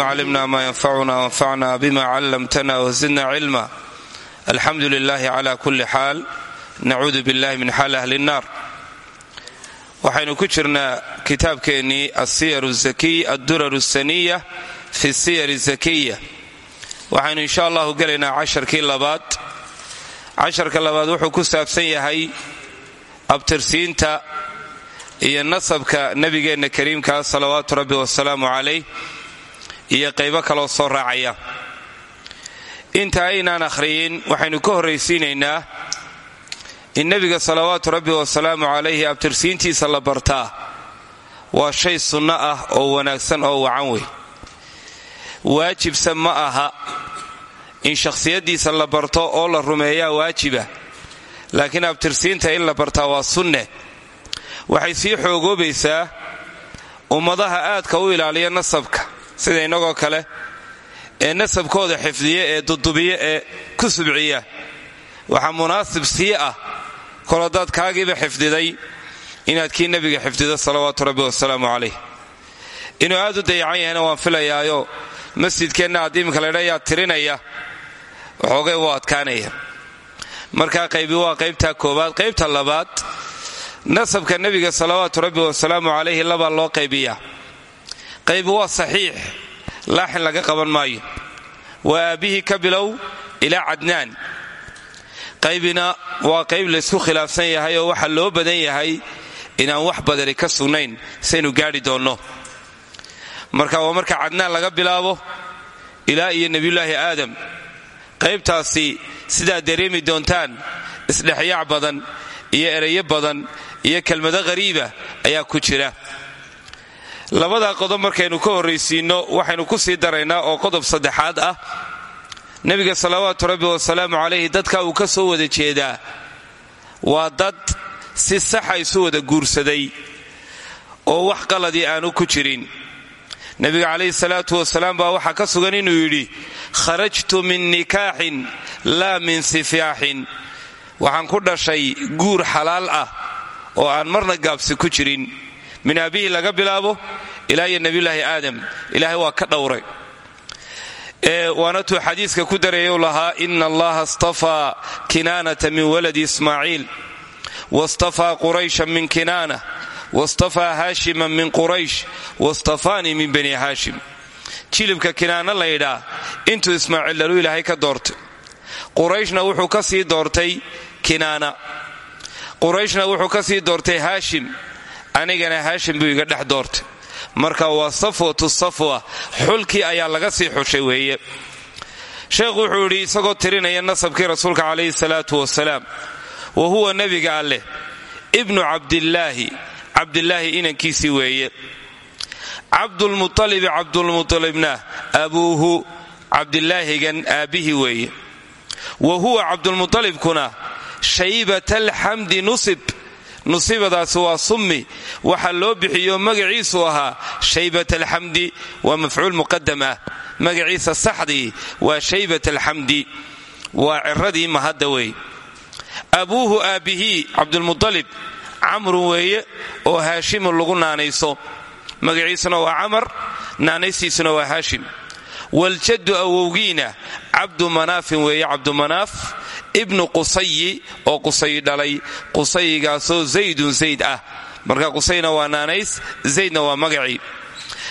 allahuma callimna ma yanfacuna wanfacna bima callamtana wzidna cilma alxamdu lilahi cla kulli xaal nacuudu billahi min xaal ahli nnar waxaynu ku jirnaa kitaabkeennii asiyar zakiy addurar saniya fi siyar zakiya waxaynu insha allahu gelaynaa casharkii labaad casharka labaad wuxuu ku saabsan yahay abtirsiinta iyo nasabka nebigeenna kariimka salawaatu rabbi wasalaamu calayh iyo qaybo kaloo soo raacaya. Inta aynaan akhriyin waxaynu ka horraysiinaynaa in nebiga salawaatu rabbi wasalaamu calayhi abtirsiintiisa la bartaa. Waa shay sunno ah oo wanaagsan oo wacan wey. Waajibsa ma aha in shakhsiyaddiisa la barto oo la rumeeyaa waajiba. Laakiin abtirsiinta in la bartaa waa sunne. Waxay sii xoogoobaysaa ummadaha aadka u ilaaliya nasabka sida innagoo kale ee nasabkooda xifdiya ee dudubiya ee ku subciya. Waxaa munaasib sii ah kol haddaad xifdiday inaad kii nebiga xifdido salawaatu rabbi wasalaamu calayh. Inuu aad u dayacan yahayna waan filayaayo masjidkeenna haddii iminka laydha yaa tirinaya waxoogay wuu adkaanaya. Markaa qaybi waa qaybta koowaad. Qaybta labaad nasabka nebiga salawaatu rabbi wasalaamu calayhi labaa loo qaybiyaa qaybi waa saxiix laaxin laga qaban maayo. Waa aabbihii ka bilow ilaa cadnaan qaybina waa qayb laysku khilaafsan yahay oo waxaa loo badan yahay inaan wax badani ka sugnayn saynu gaadhi doonno. Marka waa marka cadnaan laga bilaabo ilaa iyo nebiyulaahi aadam. Qaybtaasi sidaad dareemi doontaan isdhexyaac badan iyo erayo badan iyo kelmado qariiba ayaa ku jira labadaa qodob markaynu ka horraysiinno waxaynu ku sii daraynaa oo qodob saddexaad ah. Nebiga salawaatu rabbi wasalaamu calayhi dadka uu ka soo wada jeedaa waa dad si saxa isu wada guursaday oo wax qaladii aanu ku jirin. Nebiga calayhi salaatu wasalaam baa waxaa ka sugan inuu yidhi kharajtu min nikaaxin laa min sifaaxin. Waxaan ku dhashay guur xalaal ah oo aan marna gaabsi ku jirin min aabihii laga bilaabo ilaa iyo nebiyulaahi aadam. Ilaahay waa ka dhowray. Waana tuu xadiiska ku darayay u lahaa ina allaha astafaa kinaanata min waladi ismaaciil wastafaa quraysha min kinaana wastafaa haashima min quraysh wastafaanii min bani haashim. Jilibka kinaana laydhaa intuu ismaaciil dhaluu ilaahay ka doortay. Qurayshna wuxuu ka sii doortay kinaana. Qurayshna wuxuu ka sii doortay haashim anigana haashim buu iga dhex doortay. Marka waa safwatu safwa xulkii ayaa laga sii xushay weeye. Sheekhu wuxuu yidhi isagoo tirinaya nasabkii rasuulka calayhi salaatu wasalaam wa huwa nebiga alleh ibnu cabdillaahi cabdilaahi inankiisii weeye. Cabdulmualibi cabdulmualibna abuuhu cabdilaahigan aabbihii weeye. Wa huwa cabdulmualibkuna shaybat alxamdi nusib nusibadaasi waa summi. Waxaa loo bixiyo magaciisu ahaa shaybat alxamdi waa mafcuul muqadam ah magaciisa saxdii waa shaybat alxamdi waa ciradii mahadda wey. Abuuhu aabbihii cabdulmualib camrun weeye oo haashimun lagu naanayso. Magaciisuna waa camar naanaystiisuna waa haashim. Waljaddu awowgiina cabdu manaafin weeye cabdumanaaf ibnu qusayi oo qusayi dhalay. Qusayigaasoo zaydun zayd ah. Marka qusayna waa naanays zaydna waa magacii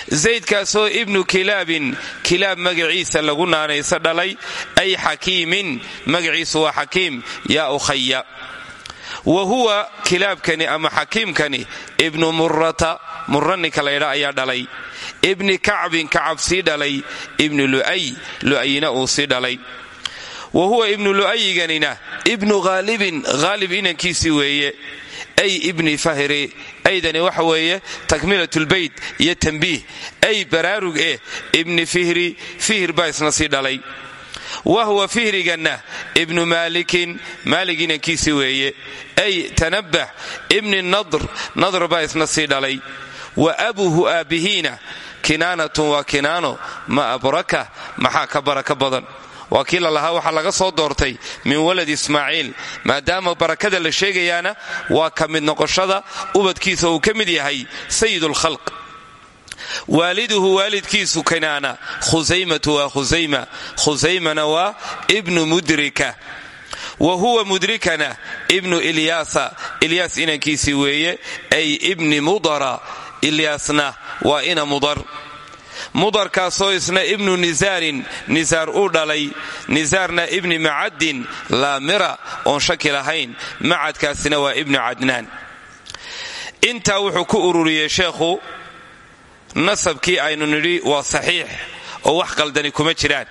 zaydkaasoo ibnu kilaabin kilaab magaciisa lagu naanayso dhalay. Ay xakiimin magaciisu waa xakiim yaa ukhaya wa huwa kilaabkani ama xakiimkani ibnu murata murra ninka laydha ayaa dhalay. Ibni kacbin kacab sii dhalay. Ibnu lu'ay lu'ayina uu sii dhalay wa huwa ibnu lu'ayiganina ibnu haalibin haalib inankiisii weeye. Ay ibni fahri aydani waxa weeye takmilatulbeyt iyo tambiih ay baraarug eh ibni fihri fihir baa isna dhalay. Wa huwa fihriganna ibnu maalikin maalig inankiisii weeye. Ay tanabax ibni nadr nadr baa isna sii dhalay. Wa abuhu aabbihiina kinaanatun waa kinaano ma abraka maxaa ka baraka badan waa kii lalahaa waxaa laga soo doortay min walad ismaaciil. Maadaama barakada la sheegayaana waa ka mid noqoshada ubadkiisa uu ka mid yahay sayidulkhalq waaliduhu waalidkiisu kanaana khusaymatu waa khusayma khusaymana waa ibnu mudrika. Wa huwa mudrikana ibnu ilyaasa. Ilyaas inankiisii weeye ay ibni mudara. Ilyaasna waa ina mudar mudarkaasoo isna ibnu nisaarin nisaar uu dhalay nisaarna ibni macaddin laamira oon shaki lahayn macadkaasina waa ibnu cadnaan. Intaa wuxuu ku ururiyey sheekhu nasabkii aynu nidhi waa saxiix oo wax qaldani kuma jiraan.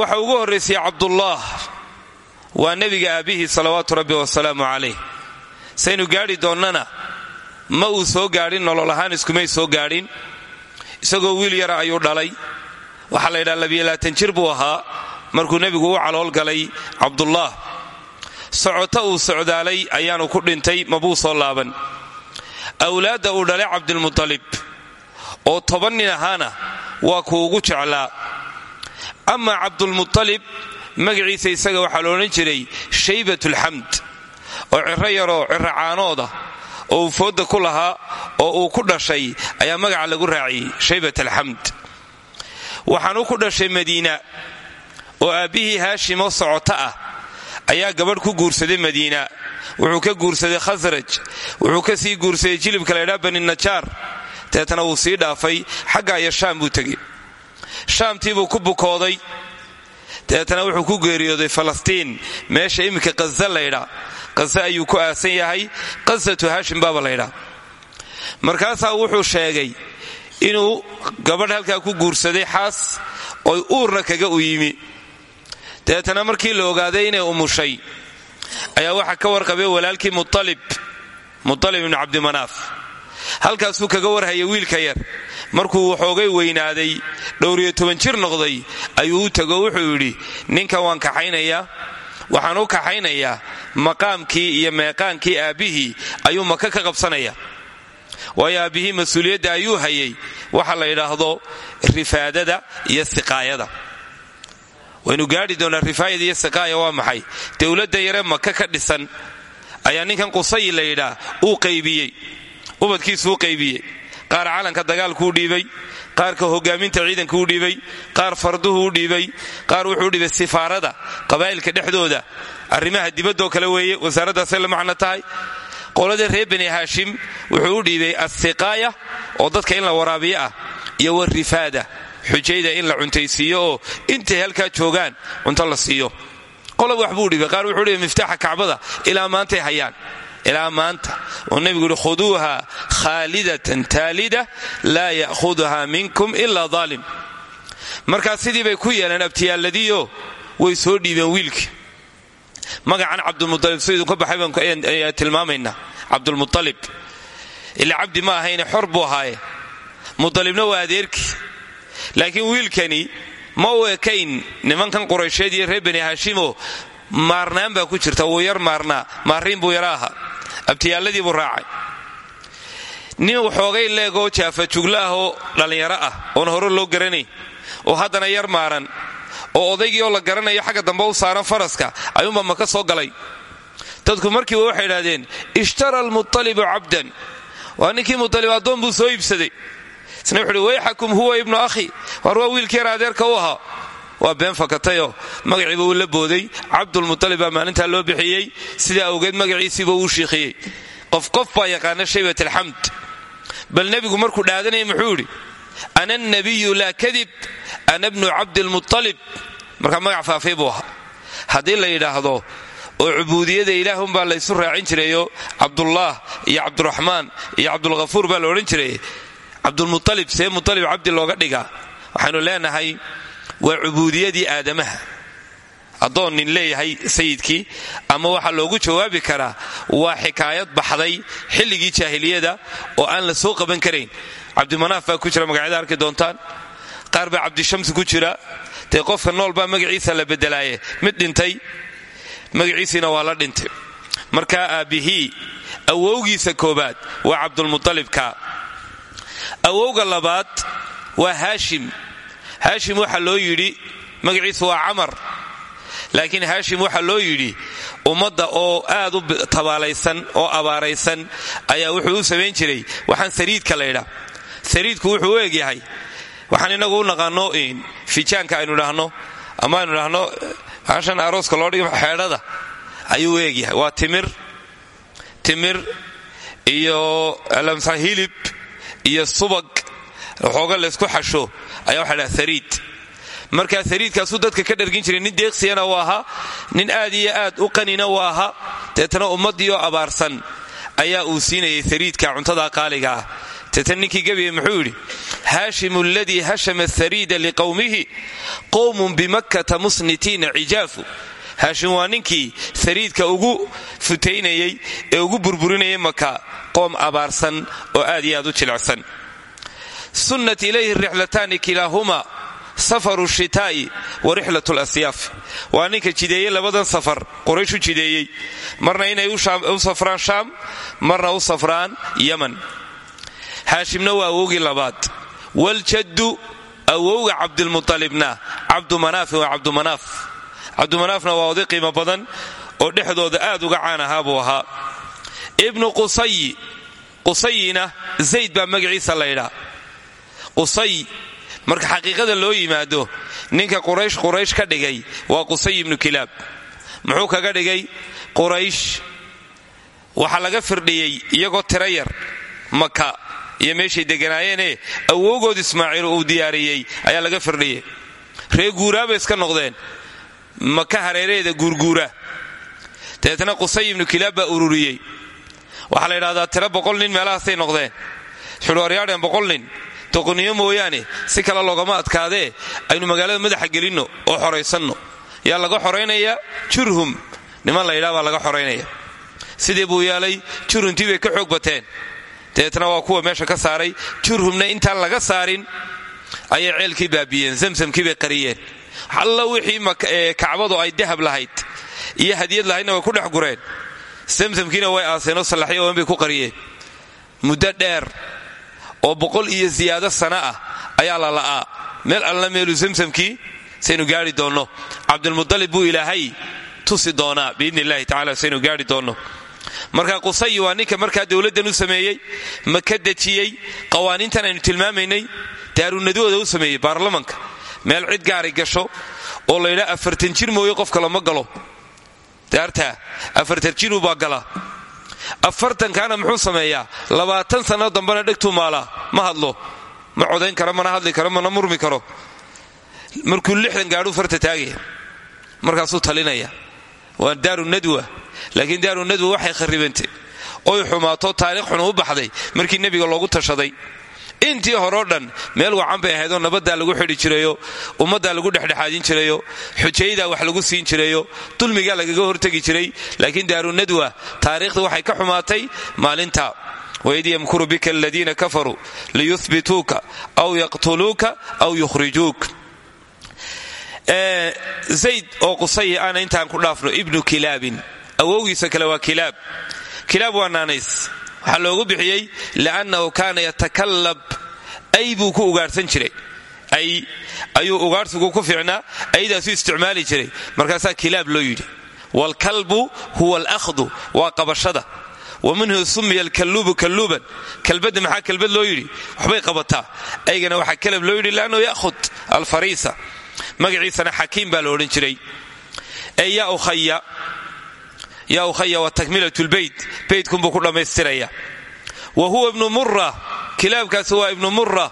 Waxa ugu horraysay cabdullah waa nebiga aabbihii salawaatu rabbi wasalaamu calayh. Saynu gaadhi doonnana ma uu soo gaadhin nolol ahaan iskumay soo gaadhin isagoo wiil yara ayuu dhalay. Waxaa la labyalaatan jir buu ahaa. Markuu nebigu u calool galay cabdullah socoto uu socdaalay ayaanu ku dhintay mabuu soo laaban. Awlaadda uu dhalay cabdilmutalib oo toban nin ahaana waa kuu ugu jeclaa. Amaa cabdulmutalib magaciisa isaga waxaa la odhan jiray shaybatulxamd oo ciro yaroo ciro caanooda oo uu fooda ku lahaa oo uu ku dhashay ayaa magaca lagu raaciyey shaybat alxamd waxaanuu ku dhashay madiina oo aabbihii haashimo socoto ah ayaa gabadh ku guursaday madiina. Wuxuu ka guursaday khasraj wuxuu ka sii guursaday jilibka laydhaa bani najaar deetana wuu sii dhaafay xagga iyo shaam buu tegey. Shaamtiibuu ku bukooday. Deetana wuxuu ku geeriyooday falastiin. Meesha iminka qaza laydhaa qaza ayuu ku aasan yahay. Qasatu haashim baaba laydhaa markaasaa wuxuu sheegay inuu gabadh halkaa ku guursaday xaas oy uurna kaga u yimi. Deetana markii la ogaaday inay umushay ayaa waxaa ka warqabay walaalkii mualib mualib ibnu cabdimanaaf halkaasuu kaga warhaya wiilka yar. Markuu waxoogay weynaaday dhowriyo toban jir noqday ayuu u tego wuxuu yidhi ninkan waan kaxaynayaa waxaan u kaxaynayaa maqaamkii iyo meeqaankii aabbihii ayuu maka ka qabsanaya waayo aabbihii mas'uuliyadda ayuu hayay. Waxa la yidhaahdo rifaadada iyo siqaayada. Waynu gaadhi doonaa rifaayada iyo siqaaya waa maxay? Dowladda yare maka ka dhisan ayaa ninkan qusayi la yidhaa uu qaybiyey. Ubadkiisuu qaybiyey. Qaar calanka dagaalkuu dhiibay qaarka hogaaminta ciidankuu dhiibay qaar farduhuu dhiibay qaar wuxuu dhiibay sifaarada qabaa'ilka dhexdooda. Arrimaha dibaddoo kale weeye wasaaraddaasay la macno tahay. Qolada reer bani haashim wuxuu u dhiibay assiqaaya oo dadka in la waraabiyo ah iyo warifaada xujayda in la cuntaysiiyo oo intay halkaa joogaan cunto la siiyo. Qolob wax buu dhiibay qaar wuxuu dhiibay miftaaxa kacbada ilaa maantay hayaan ilaa maanta oo nebigu yidhi khuduuha khaalidatan taalida laa ya'khuduha minkum ilaa daalim markaa sidii bay ku yeeleen abtiyaaladiio way soo dhiibeen wiilkii magacan cabdulmualib siduu ka baxay baan tilmaamaynaa cabdulmualib ila cabdi ma ahayne xor buu ahaaye mualibna waa adeerkii laakiin wiilkani ma u ekayn nimankan quraysheed iyo reer bani haashimo maarnaan baa ku jirta wuu yar maarnaa maariin buu yara ahaa abtiyaalladii buu raacay. Nin waxoogay leegoo jaafajugla ah oo dhallinyaro ah oon hore loo garanay oo haddana yar maaran oo odaygii la garanayo xagga dambe u saaran faraska ayuunbaa maka soo galay. Dadku markiiba waxay idhahdeen ishtara almualibu cabdan. Waa ninkii mualib addoon buu soo iibsaday. Isna wuxuuhi wayxakum huwa ibnu akhi. War waa wiilkii yar adeerka u ahaa waa been fakatayoo magaciiba uu la booday. Cabdulmualib baa maalintaa loo bixiyey. Sidaa awgeed magaciisiiba uu shiikhiyey. Qof qof baa yaqaana shaybat alxamd. Bal nebigu markuu dhaadanaya muxuu yidhi ana nabiyu laa kadib ana bnu cabdilmualib markaa magac faafay buu ahaa. Haddii la yidhaahdo oo cubuudiyada ilaahunbaa laysu raacin jirayo cabdullah iyo cabduraxmaan iyo cabdulghafuur baa la odhan jiray cabdulmualib see mualib cabdi looga dhigaa. Waxaynu leenahay waa cubuudiyadii aadamaha. Addoon nin leeyahay sayidkii ama waxaa loogu jawaabi karaa waa xikaayad baxday xilligii jaahiliyada oo aan la soo qaban karayn. Cabdimanaaf baa ku jira magacyada arki doontaan. Qaar baa cabdishamsi ku jira. Dee qofka nool baa magaciisa la bedelaaye mid dhintay magaciisiina waa la dhintay. Markaa aabbihii awowgiisa koobaad waa cabdulmualibka awowga labaad waa haashim haashim waxaa loo yidhi magaciisu waa camar. Laakiin haashim waxaa loo yidhi ummadda oo aad u tabaalaysan oo abaaraysan ayaa wuxuu u samayn jiray. Waxaan sariidka laydhaa ariidku wuxuu u egyahay waxaan inagu u naqaano fijaanka aynu dhahno ama aynu dhahno hashan arooska loo dhigo xeedhada ayuu u egyahay waa timir timir iyo lamsa hilib iyo subag. Waxooga laysku xasho ayaa waxa dhaha ariid markaa ariidkaasuu dadka ka dhargin jiray nin deeqsiyana u ahaa nin aad iyo aad u qanina u ahaa deetana ummaddiioo abaarsan ayaa uu siinayay ariidka cuntada qaaliga ah. Deetan ninkii gebiye muxuu yidhi haashimu aladii hashama hariida liqowmihi qowmun bimakkata musnitiina cijaafu haashim waa ninkii hariidka ugu futaynayey ee ugu burburinayay maka qoom abaarsan oo aad iyo aad u jilicsan sunnat ilayhi rixlataani kilaahuma safaru shitaa'i wa rixlat lasyaaf waa ninka jideeyey labadan safar quraysh u jideeyey. Marna inay u safraan shaam marna u safraan yaman haashimna waa awowgii labaad. Waljaddu awowga cabdilmualibna cabdumanaafin waa cabdumanaaf cabdumanaafna waa oday qiimo badan oo dhexdooda aad uga caan ahaa buu ahaa. Ibnu qusayi qusayina zayd baa magaciisa laydhaa qusay. Marka xaqiiqada loo yimaado ninka quraysh quraysh ka dhigay waa qusay ibnu kilaab. Muxuu kaga dhigay? Quraysh. Waxaa laga firdhiyey iyagoo tira yar maka iyo meeshay deganaayeenee awowgood ismaaciil uu diyaariyey ayaa laga firdhiyey ree guuraabay iska noqdeen. Maka hareeraheeda guurguura. Dabeetna qusay ibnu kilaab baa ururiyey. Waxaa la yidhahdaa tiro boqol nin meelahaasay noqdeen. Xulwaryaadheen boqol nin doqoniyo mooyaane si kale loogama adkaadee aynu magaalada madaxa gelinno oo xoraysanno. Yaa laga xoraynayaa? Jurhum. Niman la yidhaha baa laga xoraynaya sidii buu yeelay jurhumtii bay ka xoog bateen. Dabeetna waa kuwa meesha ka saaray. Jurhumna intaan laga saarin. Ayay ceelkii baabiyeen zamsamkii bay qariyeen. Alla wixii kacbadu ay dahab lahayd iyo hadiyad lahaydna way ku dhex gureen. Zamsamkiina way aaseenoo sallaxyo oan ku qariyeen. Muddo dheer oo boqol iyo siyaado sana ah ayaa la la'aa. Meel alla meelu zamsamkii saynu gaari doonno. Cabdilmudalib buu ilaahay tusi doonaa biidni illahi tacala saynu gaari doonno. Marka qusayi waa ninka markaa dowladdan u sameeyey maka dejiyey qawaaniintan aynu tilmaamaynay daarunadooda u sameeyey baarlamanka. Meel cid gaari gasho oo laydhaa afartan jir mooye qofka lama galo. Daartaa afartan jiruu baa gala afartankaana muxuu sameeyaa. Labaatan sanno dambena dhegtuu maalaa ma hadlo. Ma codayn karo mana hadli karo mana murmi karo. Markuu lixdan gaadhuu farta taagaya. Markaasuu talinaya. Waa daaru nadwa. Laakiin daaru nadwa waxay kharribantay. Oy xumaato taariikh xun u baxday. Markii nebiga loogu tashaday intii horeo dhan meel wacan bay ahaydoo nabaddaa lagu xidhi jirayo ummaddaa lagu dhexdhexaadin jirayo xujaydaa wax lagu siin jirayo dulmigaa lagaga hortegi jiray laakiin daarunadwa taariikhda waxay ka xumaatay maalinta. Waid yamkuru bika aladiina kafaruu liyuhbituuka aw yaqtuluuka aw yukhrijuuk. Zayd oo qusay aana intaan ku dhaafno ibnu kilaabin. Awowgiisa kale waa kilaab. Kilaab waa naanays waxaa loogu bixiyey liannahu kaana yatakallab ay buu ku ugaarhsan jiray. Ay ayuu ugaarhsigu ku fiicnaa. Aydaasuu isticmaali jiray. Markaasaa kilaab loo yidhi. Waalkalbu huwa alahdu waa qabashada. Wa minhu sumiya alkalluubu kalluuban kalbadda maxaa kalbad loo yidhi? Waxbay qabataa. Aygana waxaa kalab loo yidhi liannahu ya'hud alfariisa magaciisana xakiim baa la odhan jiray. Ee yaa ukhaya yaa ukhaya wa takmilat lbeyt beytkunbuu ku dhammaystiraya wa huwa ibnu mura kilaabkaasi waa ibnu mura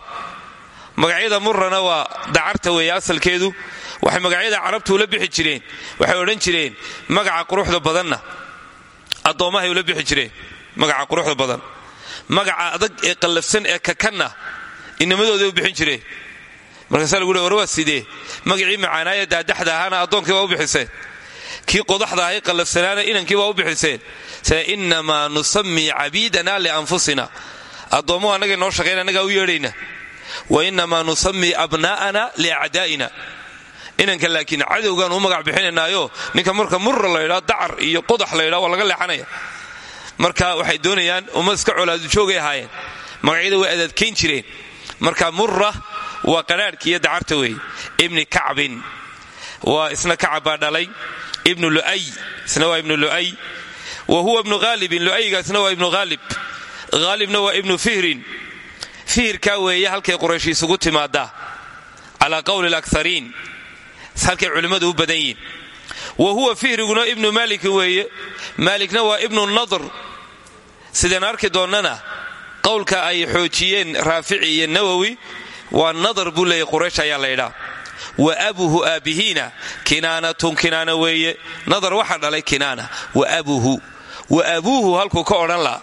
magacyada murana waa dacarta weeye asalkeedu waxay magacyada carabtu ula bixi jireen waxay odhan jireen magaca quruxda badanna addoommahay ula bixi jireen magaca quruxda badan magaca adag ee qallafsan ee kakanna inamadooday u bixin jireen markaasaa lagu war waa sidee magacii macaanaaya daadaxda ahaana addoonkii u bixiseen kii qodaxda ahay qallafsanaana inankii baa u bixiseen. Se innamaa nusammii cabiidana lianfusina addoommuhu annagay noo shaqayn annagaa u yeedhayna. Wa innamaa nusammii abnaa'ana liacdaa'ina inanka laakiin cadowgaan u magac bixinaynaayo ninka marka murra laydhaa dacar iyo qodax laydhaa waa laga leexanaya. Marka waxay doonayaan uma iska colaadjoogay ahaayeen. Magacyada way adaadkayn jireen. Marka murra waa qadhaadhki iyo dacarta weeye. Ibni kacbin. Waa isna kacab dhalay ibnu lu'ay isna waa ibnu lu'ay. Wa huwa ibnu haalibin lu'aygaasna waa ibnu haalib haalibna waa ibnu fihrin. Fihirkaa weeye halkay quraysh isugu timaadaa calaa qowli alakariin halkay culimmadu u badan yihiin wa huwa fihriguna ibnu maalikin weeye. Maalikna waa ibnu nadr. Sideen arki doonnana qowlka ay xoojiyeen raafici iyo nawowi waa nadar buu leeyay quraysh ayaa laydhaa wa abuhu aabihiina kinaanatun kinaana weeye. Nadar waxaa dhalay kinaana. Wa abuhu. Wa abuuhu halkuu ka odhan laha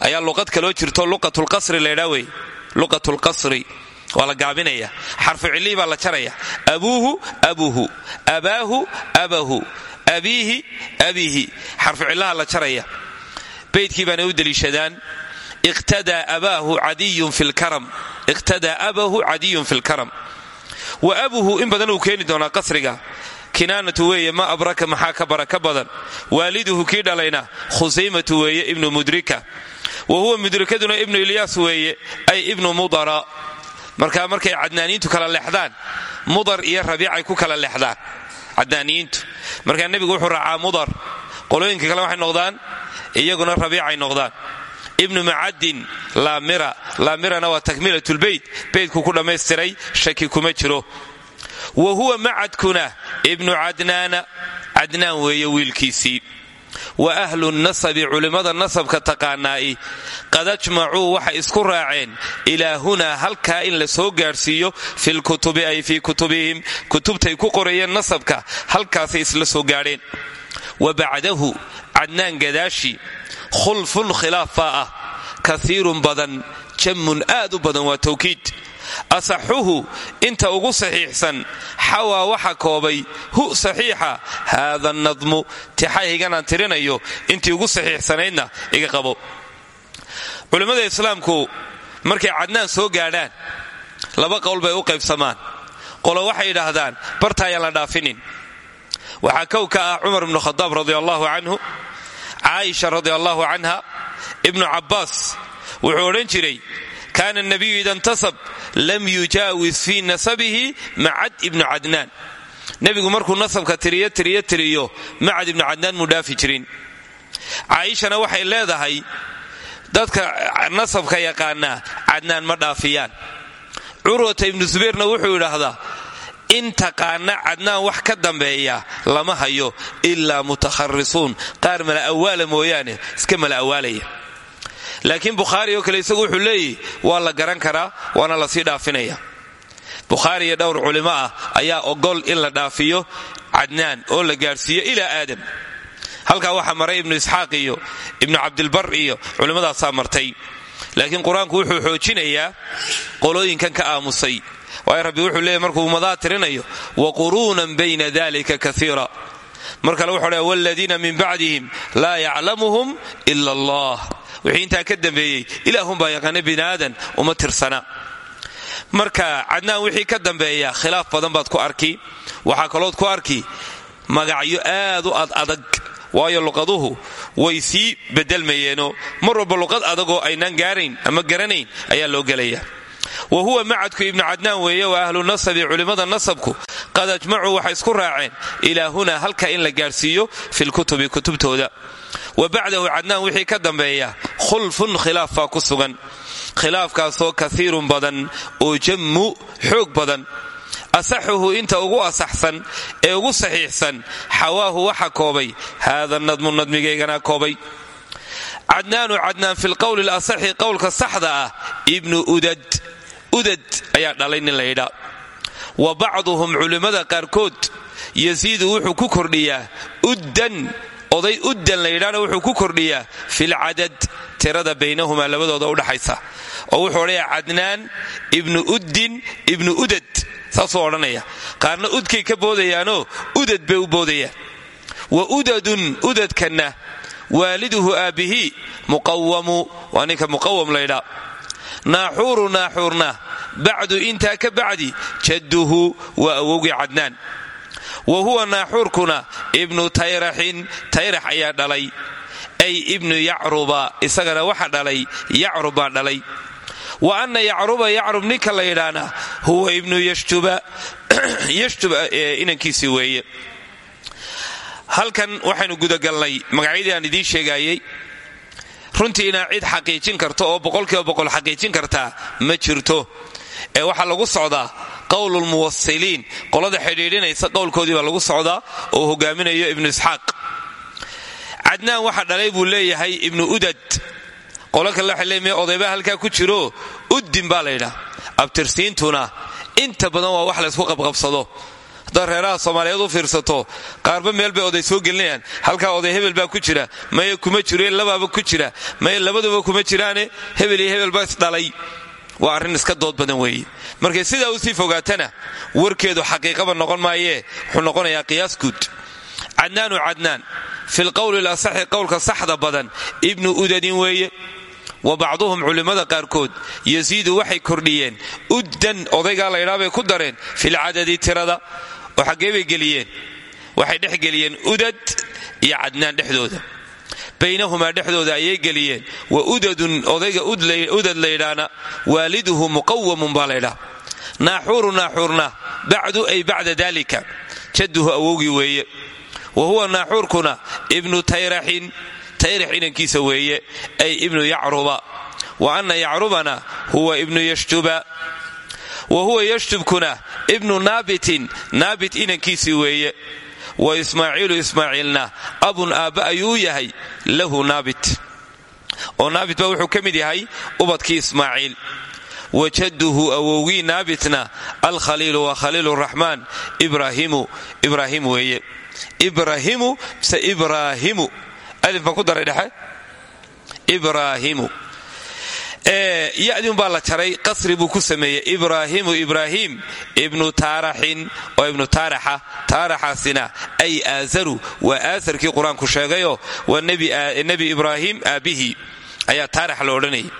ayaa luqad kaloo jirto luqatulqasri laydhaa wey luqatulqasri waa la gaabinaya. Xarfu cilii baa la jaraya. Abuuhu abuhu. Abaahu abahu. Abiihi abihi xarfu cillaha la jaraya. Beydkii baana u deliishadaan. Iqtadaa abahu cadiyun fi lkaram wa abuhu in badan uu keeni doonaa qasriga. Kinaanatu weeye ma abraka maxaa ka baraka badan? Waaliduhu kii dhalayna khusaymatu weeye ibnu mudrika. Wa huwa mudrikaduna ibnu ilyaas weeye ay ibnu mudara. Marka markay cadnaaniyiintu kala leexdaan mudar iyo rabiicay ku kala leexdaan cadnaaniyiintu markaa nebigu wuxuu raacaa mudar. Qolooyinka kale waxay noqdaan iyaguna rabiicay noqdaan ibnu macadin laamira laamirana waa takmilatulbeyt beytku ku dhammaystiray shaki kuma jiro. Wa huwa macadkuna ibnu cadnaana cadnaan weeye wiilkiisii. Wa ahlu nasabi culimmada nasabka taqaanaa'i. Qad ajmacuu waxay isku raaceen ilaa hunaa halkaa in la soo gaadhsiiyo filkutubi ay fii kutubihim. Kutubtay ku qorayeen nasabka halkaasay isla soo gaadheen. Wa bacdahu cadnaan gadaashi khulfun khilaafaa ah. Kaiirun badan jammun aad u badan waa tawkiid. Asaxuhu inta ugu saxiixsan xawaa waxa koobay hu saxiixa haada nadmu. Tixayhiganaan tirinayo intii ugu saxiixsanaydna iga qabo. Culimmada islaamku markay cadnaan soo gaadhaan laba qowl bay u qaybsamaan. Qolo waxay yidhaahdaan barta ayaan la dhaafinin. Waxaa kow ka ah cumar ibnu khadaab radi allahu canhu caaisha radi allahu canha ibnu cabbaas wuxuu odhan jiray kaana nabiyu ida intasab lam yujaawis fii nasabihi macad ibnu cadnaan. Nebigu markuu nasabka tiriyo tiriyo tiriyo macad ibnu cadnaan muu dhaafi jirin. Caaishana waxay leedahay dadka nasabka yaqaanaa cadnaan ma dhaafiyaan. Curwata ibnu subayrna wuxuu yidhaahdaa in taqaana cadnaan wax ka dambeeya lama hayo ilaa mutakharisuun qaar mala awaala mooyaane iska mala awaalaya. Laakiin bukhaari oo kale isagu wuxuu leeyahy waa la garan karaa waana la sii dhaafinaya. Bukhaari iyo dhowr culimo ah ayaa ogol in la dhaafiyo cadnaan oo la gaadhsiiyo ilaa aadam. Halkaa waxaa maray ibnu isxaaq iyo ibnu cabdilbar iyo culimmadaasaa martay. Laakiin qur'aanku wuxuu xoojinayaa qolooyinkan ka aamusay waayo rabbi wuxuu leeyahy markuu ummadaha tirinayo wa quruunan bayna dalika kaiira mar kale wuxuu leeya waaladiina min bacdihim laa yaclamuhum ila allah. Wixii intaa ka dambeeyey ilaahunbaa yaqaana bini aadan uma tirsana. Marka cadnaan wixii ka dambeeya khilaaf badan baad ku arki waxaa kalood ku arki magacyo aad u ad adag waayo luqaduhu way sii bedelmayeenoo mar walba luqad adagoo aynaan gaarayn ama garanayn ayaa loo gelaya wa huwa macadku ibnu cadnaan weeye wa ahlu nasabi culimmada nasabku. Qad ajmacuu waxay isku raaceen ilaa hunaa halka in la gaadhsiiyo filkutubi kutubtooda. Wa bacdahu cadnaan wixii ka dambeeya khulfun khilaaf baa ku sugan. Khilaafkaasoo kaiirun badan oo jammu xoog badan. Asaxuhu inta ugu asaxsan ee ugu saxiixsan xawaahu waxa koobay haada nadmu nadmigaygana koobay. Cadnaanu cadnaan fi lqowli lasaxi qowlka saxda ah ibnu udad udad ayaa dhalay nin laydhaa wa bacduhum culimmada qaarkood yasiidu wuxuu ku kordhiyaa uddan oday uddan layidhaana wuxuu ku kordhiyaa filcadad tirada baynahumaa labadooda udhaxaysa oo wuxuu odhanayaa cadnaan ibnu uddin ibnu udad saasuu odhanaya qaarna udkay ka boodayaanoo udad bay u boodayaan. Wa udadun udadkanna waaliduhu aabbihii muqawamu waa ninka muqawam laydhaa naaxuuru naaxuurna bacdu intaa ka bacdi jadduhu waa awowgii cadnaan. Wa huwa naaxuurkuna ibnu tayraxin tayrax ayaa dhalay. Ay ibnu yacruba isagana waxa dhalay yacrub baa dhalay. Wa anna yacruba yacrub ninka la yidhaahna huwa ibnu yashtuba. Yashtuba inankiisii weeye. Halkan waxaynu gudagalnay magacyadii aan idiin sheegaayey runtii inaa cid xaqiijin karto oo boqolkiiba boqol xaqiijin kartaa ma jirto. Ee waxaa lagu socdaa qowlulmuwasiliin qolada xidhiidhinaysa qowlkoodii baa lagu socdaa oo hogaaminayo ibnu isxaaq. Cadnaan waxa dhalay buu leeyahay ibnu udad. Qolo kale waxa leeyahay odaybaa halkaa ku jiro? Uddin baa laydhaa abtirsiintuna inta badan waa wax laysku qabqabsado haddaad reeraha soomaaliyeed u fiirsato qaarba meel bay oday soo gelinayaan halkaa oday hebel baa ku jira maye kuma jiro labaaba ku jira maye labaduba kuma jiraane hebel iyo hebel baa isdhalay waa arrin iska dood badan weeye markay sidaa u sii fogaatana warkeedu xaqiiqaba noqon maayee wuxuu noqonayaa qiyaas guud cadnaanu cadnaan fi lqowli lasaxi qowlka saxda badan. Ibnu udadin weeye wa bacduhum culimmada qaarkood yasiidu waxay kordhiyeen uddan odaygaa laydhaa bay ku dareen filcadadi tirada oo xaggee bay geliyeen. Waxay dhex geliyeen udad iyo cadnaan dhexdooda. Baynahumaa dhexdooda ayay geliyeen. Wa udadun odayga udad laydhaana waaliduhu muqawamun baa laydhaa naaxuuru naaxuurna bacdu ay bacda dalika jadduhu awowgii weeye. Wa huwa naaxuurkuna ibnu tayraxin tayrax inankiisa weeye ay ibnu yacruba. Wa anna yacrubana huwa ibnu yashtuba wa huwa yashtubkuna ibnu naabitin naabit inankiisii weeye. Wa ismaaciilu ismaaciilna abun aabba ayuu yahay. Lahu naabit oo naabit baa wuxuu ka mid yahay ubadkii ismaaciil wajadduhu awowgii naabitna alkhaliilu waa khaliil raxmaan ibraahimu ibraahim weeye. Ibraahimu mise ibraahimu alif ku daray dhexe? Ibraahimu yadin baa la jaray qasri buu ku sameeyey ibraahimu ibraahim ibnu taaraxin oo ibnu taaraxa. Taaraxaasina ay aazaru waa aasarkii qur'aanku sheegayoo waa nebi ibraahim aabbihii ayaa taarax la odhanayay.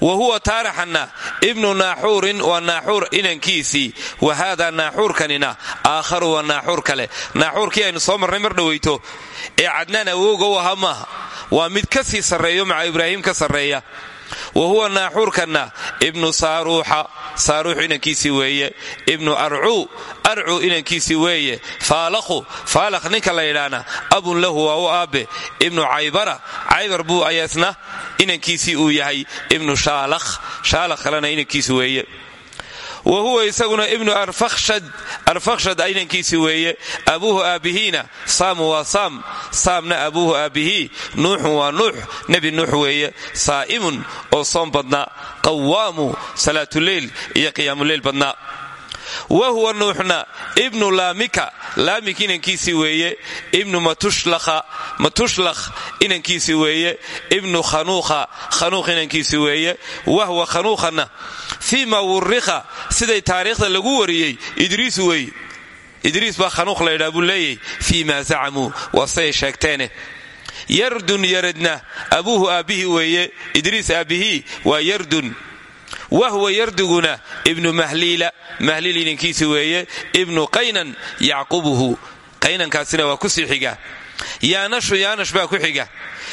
Wa huwa taaraxanna ibnu naaxuurin waa naaxuur inankiisii. Wa haadaa naaxuurkanina aakharu waa naaxuur kale. Naaxuurkii aynu soo marnay mar dhoweyto ee cadnaan awowga u ahaa maaha. Waa mid ka sii sarreeyo maca ibraahim ka sarreeya wa huwa naaxuurkanna ibnu saaruuxa. Saaruux inankiisii weeye. Ibnu arcuu arcuu inankiisii weeye. Faalaqu faalaq ninka la yidhaahna abun lahu waa u aabbe ibnu caybara. Caybar buu ayaasna inankiisii uu yahay. Ibnu shaalakh. Shaalakh kalena inankiisi weeye wa huwa isaguna ibnu arfakhshad inankiisi weeye abuuhu aabbihiina saamu waa saam saamna abuuhu aabbihii nuuxun waa nuux nebi nuux weeye saa'imun oo soom badnaa qawaamu salaatuleyl iyo qiyaamuleyl badnaa wa huwa nuuxna ibnu laamika laamik inankiisii weeye ibnu matushlakh inankiisii weeye ibnu khanuukha khanuuq inankiisii weeye wahwa khanuukhana fii ma wurikha siday taariikhda lagu wariyey idriis weeye idriis baa khanuuq laydhaa buu leeyahy fii ma zacamuu waa siday sheegteene. Yardun yaradna abuuhu aabbihii weeye idriis aabbihii waa yardun wahwa yardiguna ibnu mahliila mahliil inankiisi weeye ibnu qaynan yacqubuhu qaynankaasina waa ku sii xiga yaanashu yaanash baa ku xiga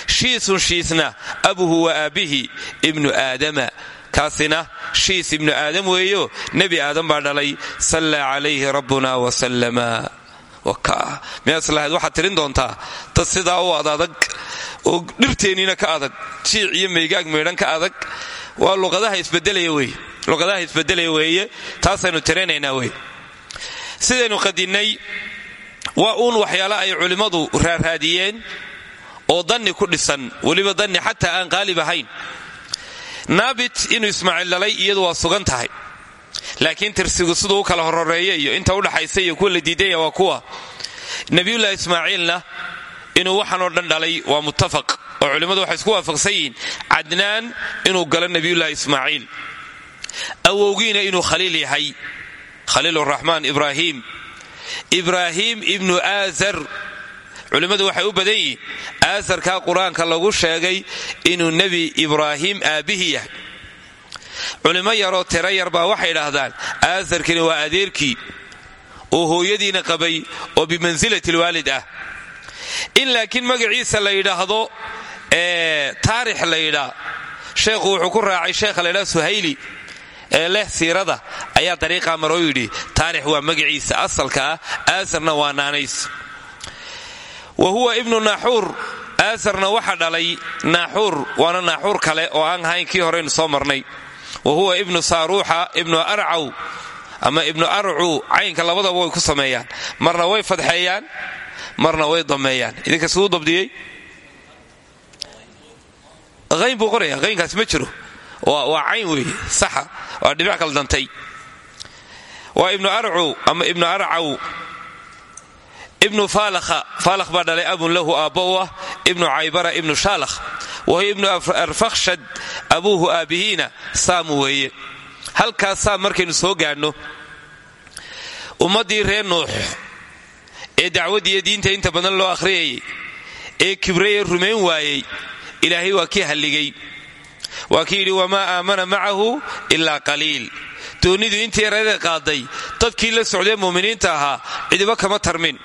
shiisun shiisna abuhu wa aabbihii ibnu aadama kaasina shiis ibnu aadam weeyo nebi aadam baa dhalay salla calayhi rabbuna wasalama miyaas lahayd waxaad tirin doontaa dad sidaa u adadag oo dhirteenniina ka adag jiic iyo maygaag maydhan ka adag waa luqadaha isbedelaya weeye taasaynu tirinaynaa wey sidaynu qadinnay waa uun waxyaala ay culimmadu raaraadiyeen oo danni ku dhisan weliba danni xataa aan qaalib ahayn. Naabit inuu ismaaciil dhalay iyadu waa sugan tahay. Laakiin tirsigu siduu u kala hororeeya iyo inta udhaxaysa iyo kuwa la diidanya waa kuwa. Nebiyullahi ismaaciilna inuu waxaanoo dhan dhalay waa muttafaq oo culimmadu waxay isku waafaqsan yihiin cadnaan inuu galo nebiyullahi ismaaciil awowgiina inuu khaliil yahay khaliiluraxmaan ibraahim ibraahim ibnu aazar. Culimmadu waxay u badan yihiin aasarkaa qur'aanka lagu sheegay inuu nebi ibraahim aabbihii yahay. Culimo yaroo tiro yar baa waxay idhaahdaan aasarkani waa adeerkii oo hooyadiina qabay oo bimansilati lwaalid ah. In laakiin magaciisa la yidhaahdo taarix la yidhaa sheekhu wuxuu ku raacay sheekha la ydhaa suhayli ee leh siirada. Ayaa dariiqaa maroo yidhi taarix waa magaciisa asalka ah aasarna waa naanays. Wa huwa ibnu naxuur. Aasarna waxa dhalay naaxuur waana naaxuur kale oo aan ahayn kii horeynu soo marnay. Wa huwa ibnu saaruuxa ibnu arcaw ama ibnu arcu caynka labadaba way ku sameeyaan. Marna way fadxeeyaan marna way dameeyaan. Idinka siduu dabdiyey ayn buu qoraya aynkaas ma jiro. Waa cayn weeye saxa. Waa dhibic kaldantay waa ibnu arcu ama ibnu arcaw. Ibnu faalakha faalakh baa dhalay abun lahu aabbo u ah ibnu caybara ibnu shaalakh. Wahuwa ibnu arfakhshad abuuhu aabbihiina saamu weeye. Halkaas saam markaynu soo gaadhno ummaddii reer nuux ee dacwaddiiyo diinta inta badan loo akhriyayay ee kibrayee rumayn waayey ilaahay waa kii halligay. Waa kii yidhi wamaa aamana macahu ilaa qaliil doonnidu intii yareeda qaaday dadkii la socdee muuminiinta ahaa cidiba kama tarmin.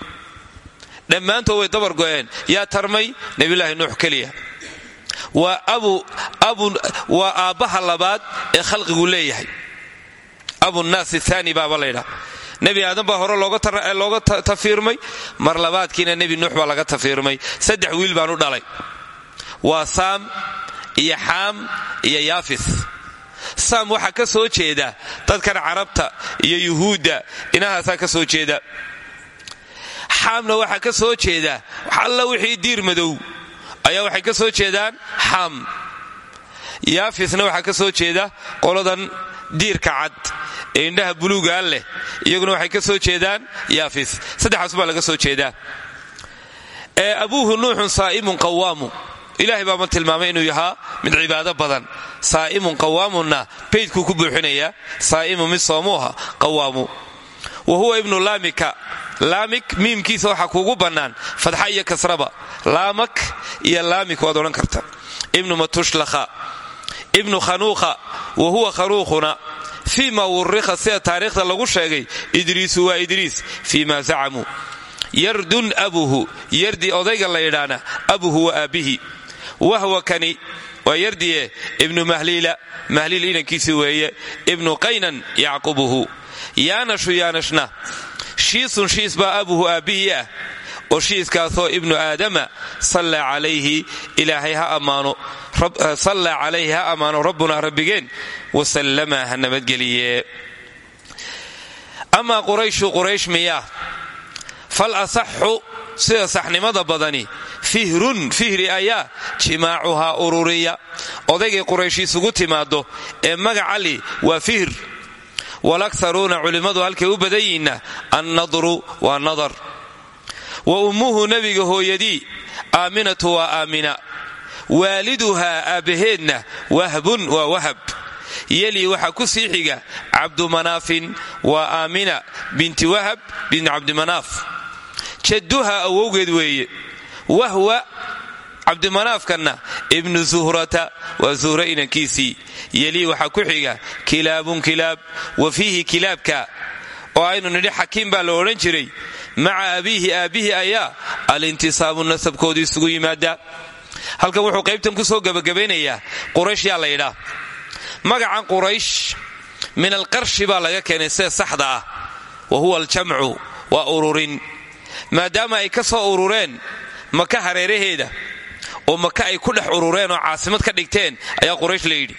Dhammaantood way dabar go'een. Yaa tarmay nebilaahi nuux keliya. Waa aabbaha labaad ee khalqigu leeyahay. Abunnaas aani baaba laydhaa nebi aadan baa hore looga tafiirmay. Mar labaadkiina nebi nuux baa laga tafiirmay. Saddex wiil baan u dhalay waa saam iyo xaam iyo yaafis. Saam waxaa ka soo jeeda dadkan carabta iyo yuhuudda. Inahaasaa ka soo jeeda. Xaamna waxaa ka soo jeeda alla wixii diir madow. Ayaa waxay ka soo jeedaan xaam. Yaafisna waxaa ka soo jeeda qoladan diirka cad ee indhaha buluugaa leh. Iyaguna waxay ka soo jeedaan yaafis. Saddexaas baa laga soo jeedaa. Abuuhu nuuxun saa'imun qawaamu ilaahay baama tilmaamay inuu yahaa mid cibaado badan. Saa'imun qawaamunna baydkuu ku buuxinayaa saa'imu mid soomuuha qawaamu wa huwa ibnu laamika. Laamik miimkiisa waxaa kuugu bannaan. Fadxa iyo kasraba. Laamak iyo laamik waad odhan karta. Ibnu matushlakha ibnu khanuukha wa huwa khanuukhuna fii ma wurikha sida taariikhda lagu sheegay idriisu waa idriis. Fii ma zacamuu yardun abuhu. Yardi odayga la yidhaana abuhu wa aabbihi wahwa kani waa yardiye ibnu mahliila mahliil inankiisi weeye ibnu qaynan yacqubuhu yaanashu yaanashna shiisun shiis baa abuhu aabbihii ah oo shiiskaasoo ibnu aadama salla calayhi ilaahay ha ammaano salla calayhi ha ammaano rabbunaa rabbigeen wasallama ha nabadgeliye amaa qurayshu quraysh miyaa fal sida saxnimada badani fihrun fihri ayaa jimaacuhaa ururiya. Odaygay quraysh isugu timaado ee magacali waa fihr. Walakharuuna culimmadu halkay u badan yihiinna annadru waa nadar. Wa ummuhu nebiga hooyadii aaminatu waa aamina. Waaliduhaa aabbaheedna wahbun waa wahab. Yeli waxaa ku sii xiga cabdumanaafin waa aamina binti wahab bin cabdimanaaf jadduha awowgeed weeye. Wahwa cabdimanaafkanna ibnu zuhrata waa zuhra inankiisii yelii waxaa ku xiga kilaabun kilaab wa fiihi kilaabka oo aynu nidhi xakiim baa la odhan jiray maca abiihi aabbihii ayaa alintisaabu nasabkoodu isugu yimaadaa halkan wuxuu qaybtan ku soo gebagabaynayaa quraysh yaa la yidhaa magacan quraysh min alqarshi baa laga keenay sida saxda ah. Wa huwa aljamcu waa ururin maadaama ay ka soo urureen maka hareeraheeda oo maka ay ku dhex urureen oo caasimad ka dhigteen ayaa quraysh la yidhi.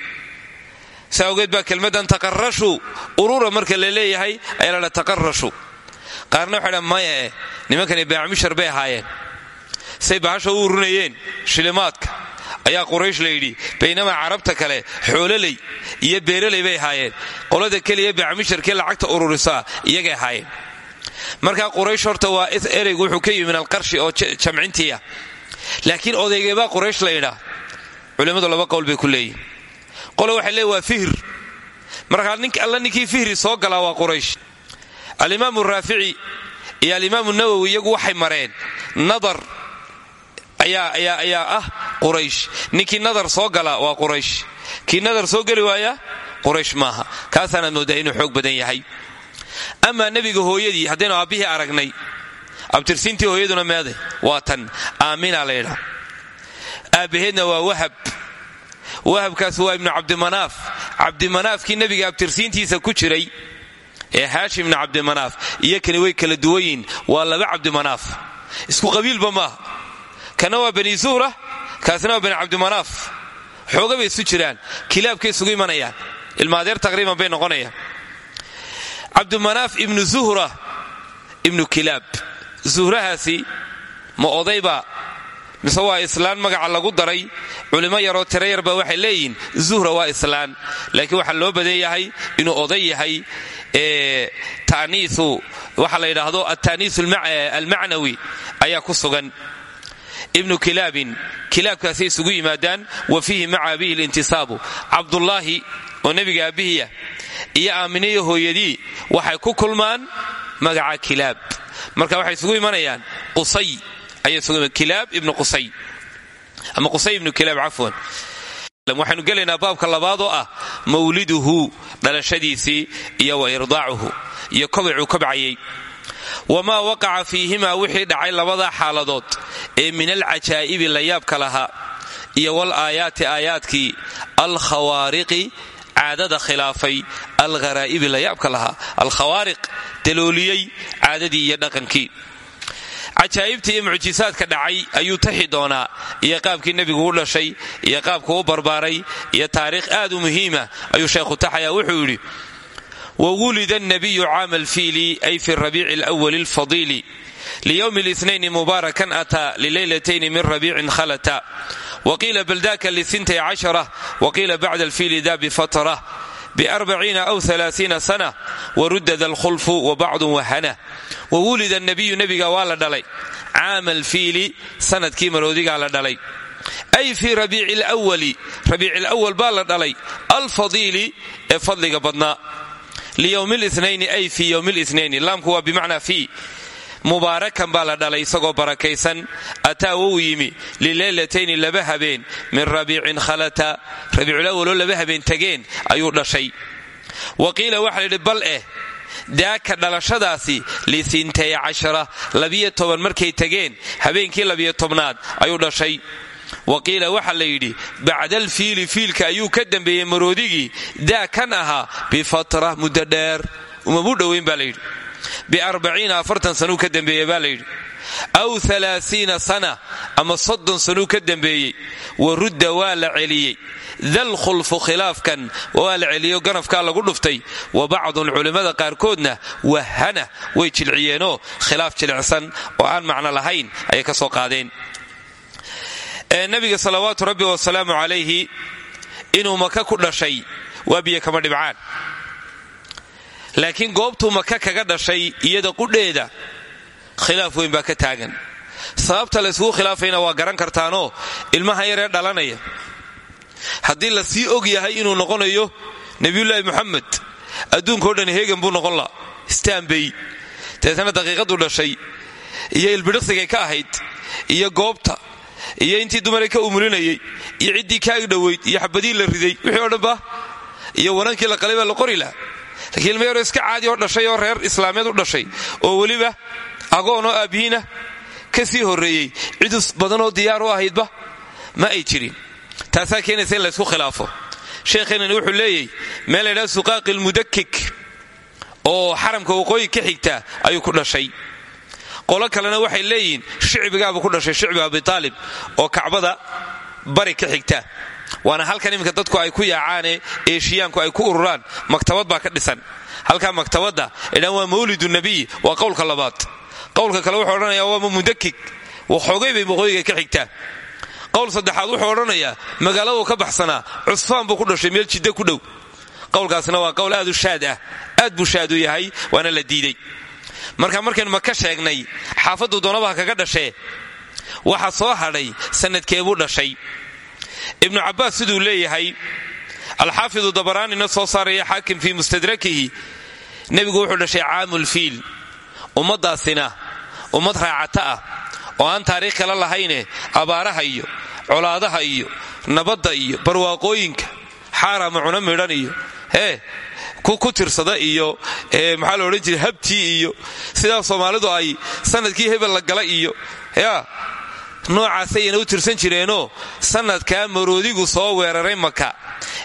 Saa awgeed baa kelmaddan taqarashu urura marka la leeyahay ayaa ladha taqarashu qaarna waxay dha maya eh nimankani bay ahaayeen. Say bahasha u ururinayeen shilimaadka. Ayaa quraysh la yidhi baynamaa carabta kale xoololey iyo beeraley bay ahaayeen. Qolada keliya baacmisharkii lacagta ururisaa iyagay ahaayeen markaa quraysh horta waa ereygu wuxuu ka yimi min alqarshi oo jamcintiiah laakiin odaygeebaa quraysh la yidhaa culimmadu laba qowl bay ku leeyihiin qole waxay leey waa fihr. Markaa alla ninkii fihri soo galaa waa quraysh. Alimaamu raafici iyo alimaamu nawowi iyagu waxay mareen nadar ayaa ah quraysh. Ninkii nadar soo gala waa quraysh. Kii nadar soo geli waaya quraysh maaha. Kaasaanaad moodaa inuu xoog badan yahay amaa nebiga hooyadii haddaynu aabbihii aragnay abtirsiintii hooyaduna meede waa tan. Aamina laydhaa aabbaheedna waa wahab. Wahabkaas waa ibnu cabdimanaaf. Cabdimanaafkii nebiga abtirsiintiisa ku jiray ee haashim ibnu cabdimanaaf iyo kani way kala duwan yihiin waa laba cabdimanaaf. Isku qabiilba maaha. Kana waa bani zuhra kaasina waa bani cabdimanaaf. Xooga bay isu jiraan. Kilaabkay isugu imanayaan. Ilmaadeer taqriiban bay noqonayaan cabdimanaaf ibnu zuhra ibnu kilaab. Zuhrahaasi ma odayba mise waa islaan magaca lagu daray culimo yaroo tiro yarba waxay leeyihiin zuhra waa islaan. Laakiin waxaa loo badan yahay inuu oday yahay taniiu waxa la yidhaahdo altaniis almacnawi ayaa ku sugan. Ibnu kilaabin kilaabkaasay isugu yimaadaan wa fiihi maca abihi lintisaabu cabdullaahi oo nebiga aabbihiya iyo aaminiyo hooyadii waxay ku kulmaan magaca kilaab. Marka waxay isugu imanayaan qusay kilaab ibnu qusay. Ama qusay ibnu kilaab cafwan. Waxaynu gelaynaa baabka labaad oo ah mawliduhu dhalashadiisii iyo wa iyo kobacuu kobcayay. Wamaa waqaca fiihimaa wixii dhacay labadaa xaaladood ee min alcajaa'ibi layaabka lahaa iyo wal aayaati aayaadkii alkhawaariqi caadada khilaafay algharaa'ibi layaabka lahaa alkhawaariq dalooliyey caadadii iyo dhaqankii cajaa'ibta iyo mucjisaadka dhacay ayuu taxi doonaa iyo qaabkii nebigu u dhashay iyo qaabku u barbaaray iyo taariikh aad u muhiima ayuu sheekhu taxaya wuxuu yidhi wwulida الnabiyu caama alfiili ay fi rabiici اlأwli اlfadiili liyowmi اlاثnayn mubaarakan ataa lilaylatayni min rabiicin khalata waqiila baldaka lisintay cashara waqiila bacda alfiili da bifatra biarbaciina aw alaaiina sana warudada alkhulfu wabacdu wahana wawulida nabiyu nebiga waa la dhalay caama alfiili sannadkii maroodigaa la dhalay ay fii rabiici lwali rabiici lwal baa la dhalay alfadiili ee fadliga badnaa liyowmi lnayni ay fii yowmi lnayni laamku waa bimacnaa fii mubaarakan baa la dhalay isagoo barakaysan. Ataa wou yimi lileylatayni laba habeen min rabiicin khalata. Rabiiculawaloo laba habeen tageen ayuu dhashay. Wa qiila waxaa layidhi bal eh daaka dhalashadaasi lisintay cashara labiyo toban markay tageen habeenkii labiyo tobnaad ayuu dhashay. Wa qiila waxaa la yidhi bacdalfiili fiilka ayuu ka dambeeyey maroodigii daa kan ahaa bifatra muddo dheer umamu dhoweyn baa layidhi biarbaciina afartan sanuu ka dembeeye baa layidhi aw alaaiina sana ama soddon sanuu ka dembeeyey wa rudda waa la celiyey dal khulfu khilaafkan waa la celiyo ganafkaa lagu dhuftay wa bacdun culimmada qaarkoodna wahana way jilciyeenoo khilaaf jilicsan oo aan macno lahayn ayay ka soo qaadeen nabiga salawaatu rabbi wasalaamu calayhi inuu maka ku dhashay waa dhibcaan laakiin goobtuu maka kaga dhashay iyada qudheeda khilaaf weyn baa ka taagan. Sababta la isugu khilaafayna waa garan kartaanoo ilmaha yaree dhalanaya. Haddii la sii og yahay inuu noqonayo nebiyullaahi muxamed adduunkao dhan heegan buu noqon laha istaanbey deetana daqiiqaduu dhashay iyo ilbidhiqsigay ka ahayd iyo goobta iyo intii dumaray ka umulinayay iyo ciddii kaag dhoweyd iyo xabadii la riday wixii o dhanba iyo wanankii la qalay la qori laha lakiin ilma yaroo iska caadi oo dhashay oo reer islaameed u dhashay oo weliba agoon oo aabbihiina ka sii horreeyey cidus badanoo diyaar u ahaydba ma ay jirin. Taasaa keenaysa in laysku khilaafo. Sheekheenani wuxuu leeyahy meel laydhaha suqaaqi lmudakik oo xaramka waqooyi ka xigta ayuu ku dhashay. Qolo kalena waxay leeyihiin shicbigaabuu ku dhashay shicbi abitaalib oo kacbada bari ka xigta waana halkan iminka dadku ay ku yaacaane eeshiyaanku ay ku ururaan maktabad baa ka dhisan. Halkaa maktabadda idhaan waa mawlidu nabiy waa qowlka labaad. Qowlka kale wuxuu odhanayaa waa mudakik waxoogay bay waqooyiga ka xigtaa. Qowl saddexaad wuxuu odhanayaa magaaladuu ka baxsanaa cusfaan buu ku dhashay meel jidda ku dhow. Qowlkaasna waa qowl aad u shaad ah aad buu shaad u yahay waana la diiday. Marka markaynu maka sheegnay xaafaddu doonabaha kaga dhashee waxa soo hadhay sanadkeebuu dhashay ibnu cabbaas siduu leeyahay alxaafidu dabaraanina soo saaraya xaakim fii mustadrakihi nebigu wuxuu dhashay caamulfiil ummaddaasina ummad raacata ah oo aan taariikh kala lahayne abaaraha iyo colaadaha iyo nabadda iyo barwaaqooyinka xaarama cuna midhan iyo hee ku tirsada iyo maxaa la odhan jiray habtii iyo sidaa soomaalidu ay sannadkii hebel la gala iyo yaa noocaasayna u tirsan jireenoo sanadkaa maroodigu soo weeraray maka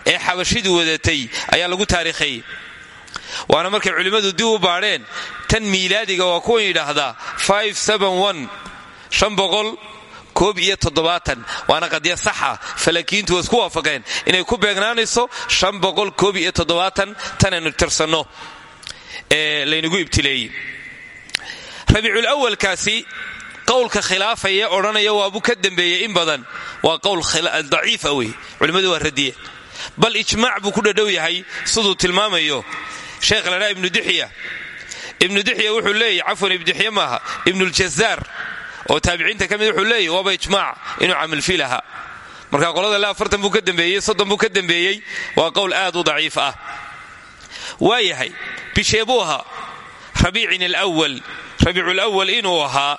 ee xabashidu wadatay ayaa lagu taariikheeyey waana markay culimmadu dib u baadheen. Tan miilaadiga waa kuwan yidhaahdaa waana qadya saxa. Falakiintu waa isku waafaqeen. Inay ku beegnaanayso tanaynu tirsanno ee laynagu ibtileeyey. Rabiicul awalkaasi qowlka khilaafaya odhanaya waabuu ka dembeeyey in badan. Waa qowl daciifa wey culimmadu waa radiye bal ijmaac buu ku dhadhow yahay siduu tilmaamayo. Sheekh ladhaa ibnu dixya ibnu dixya wuxuu leeyahy cafwan ibdixya maaha ibnuljazaar oo taabiciinta ka mid wuxuu leeyahy waaba ijmaac inuu camalfiil ahaa marka qolada le afartan buu ka dembeeyey soddon buu ka dembeeyey waa qowl aad u daciif ah. Waa yahay bishee buu ahaa. Rabiicin alwal inuu ahaa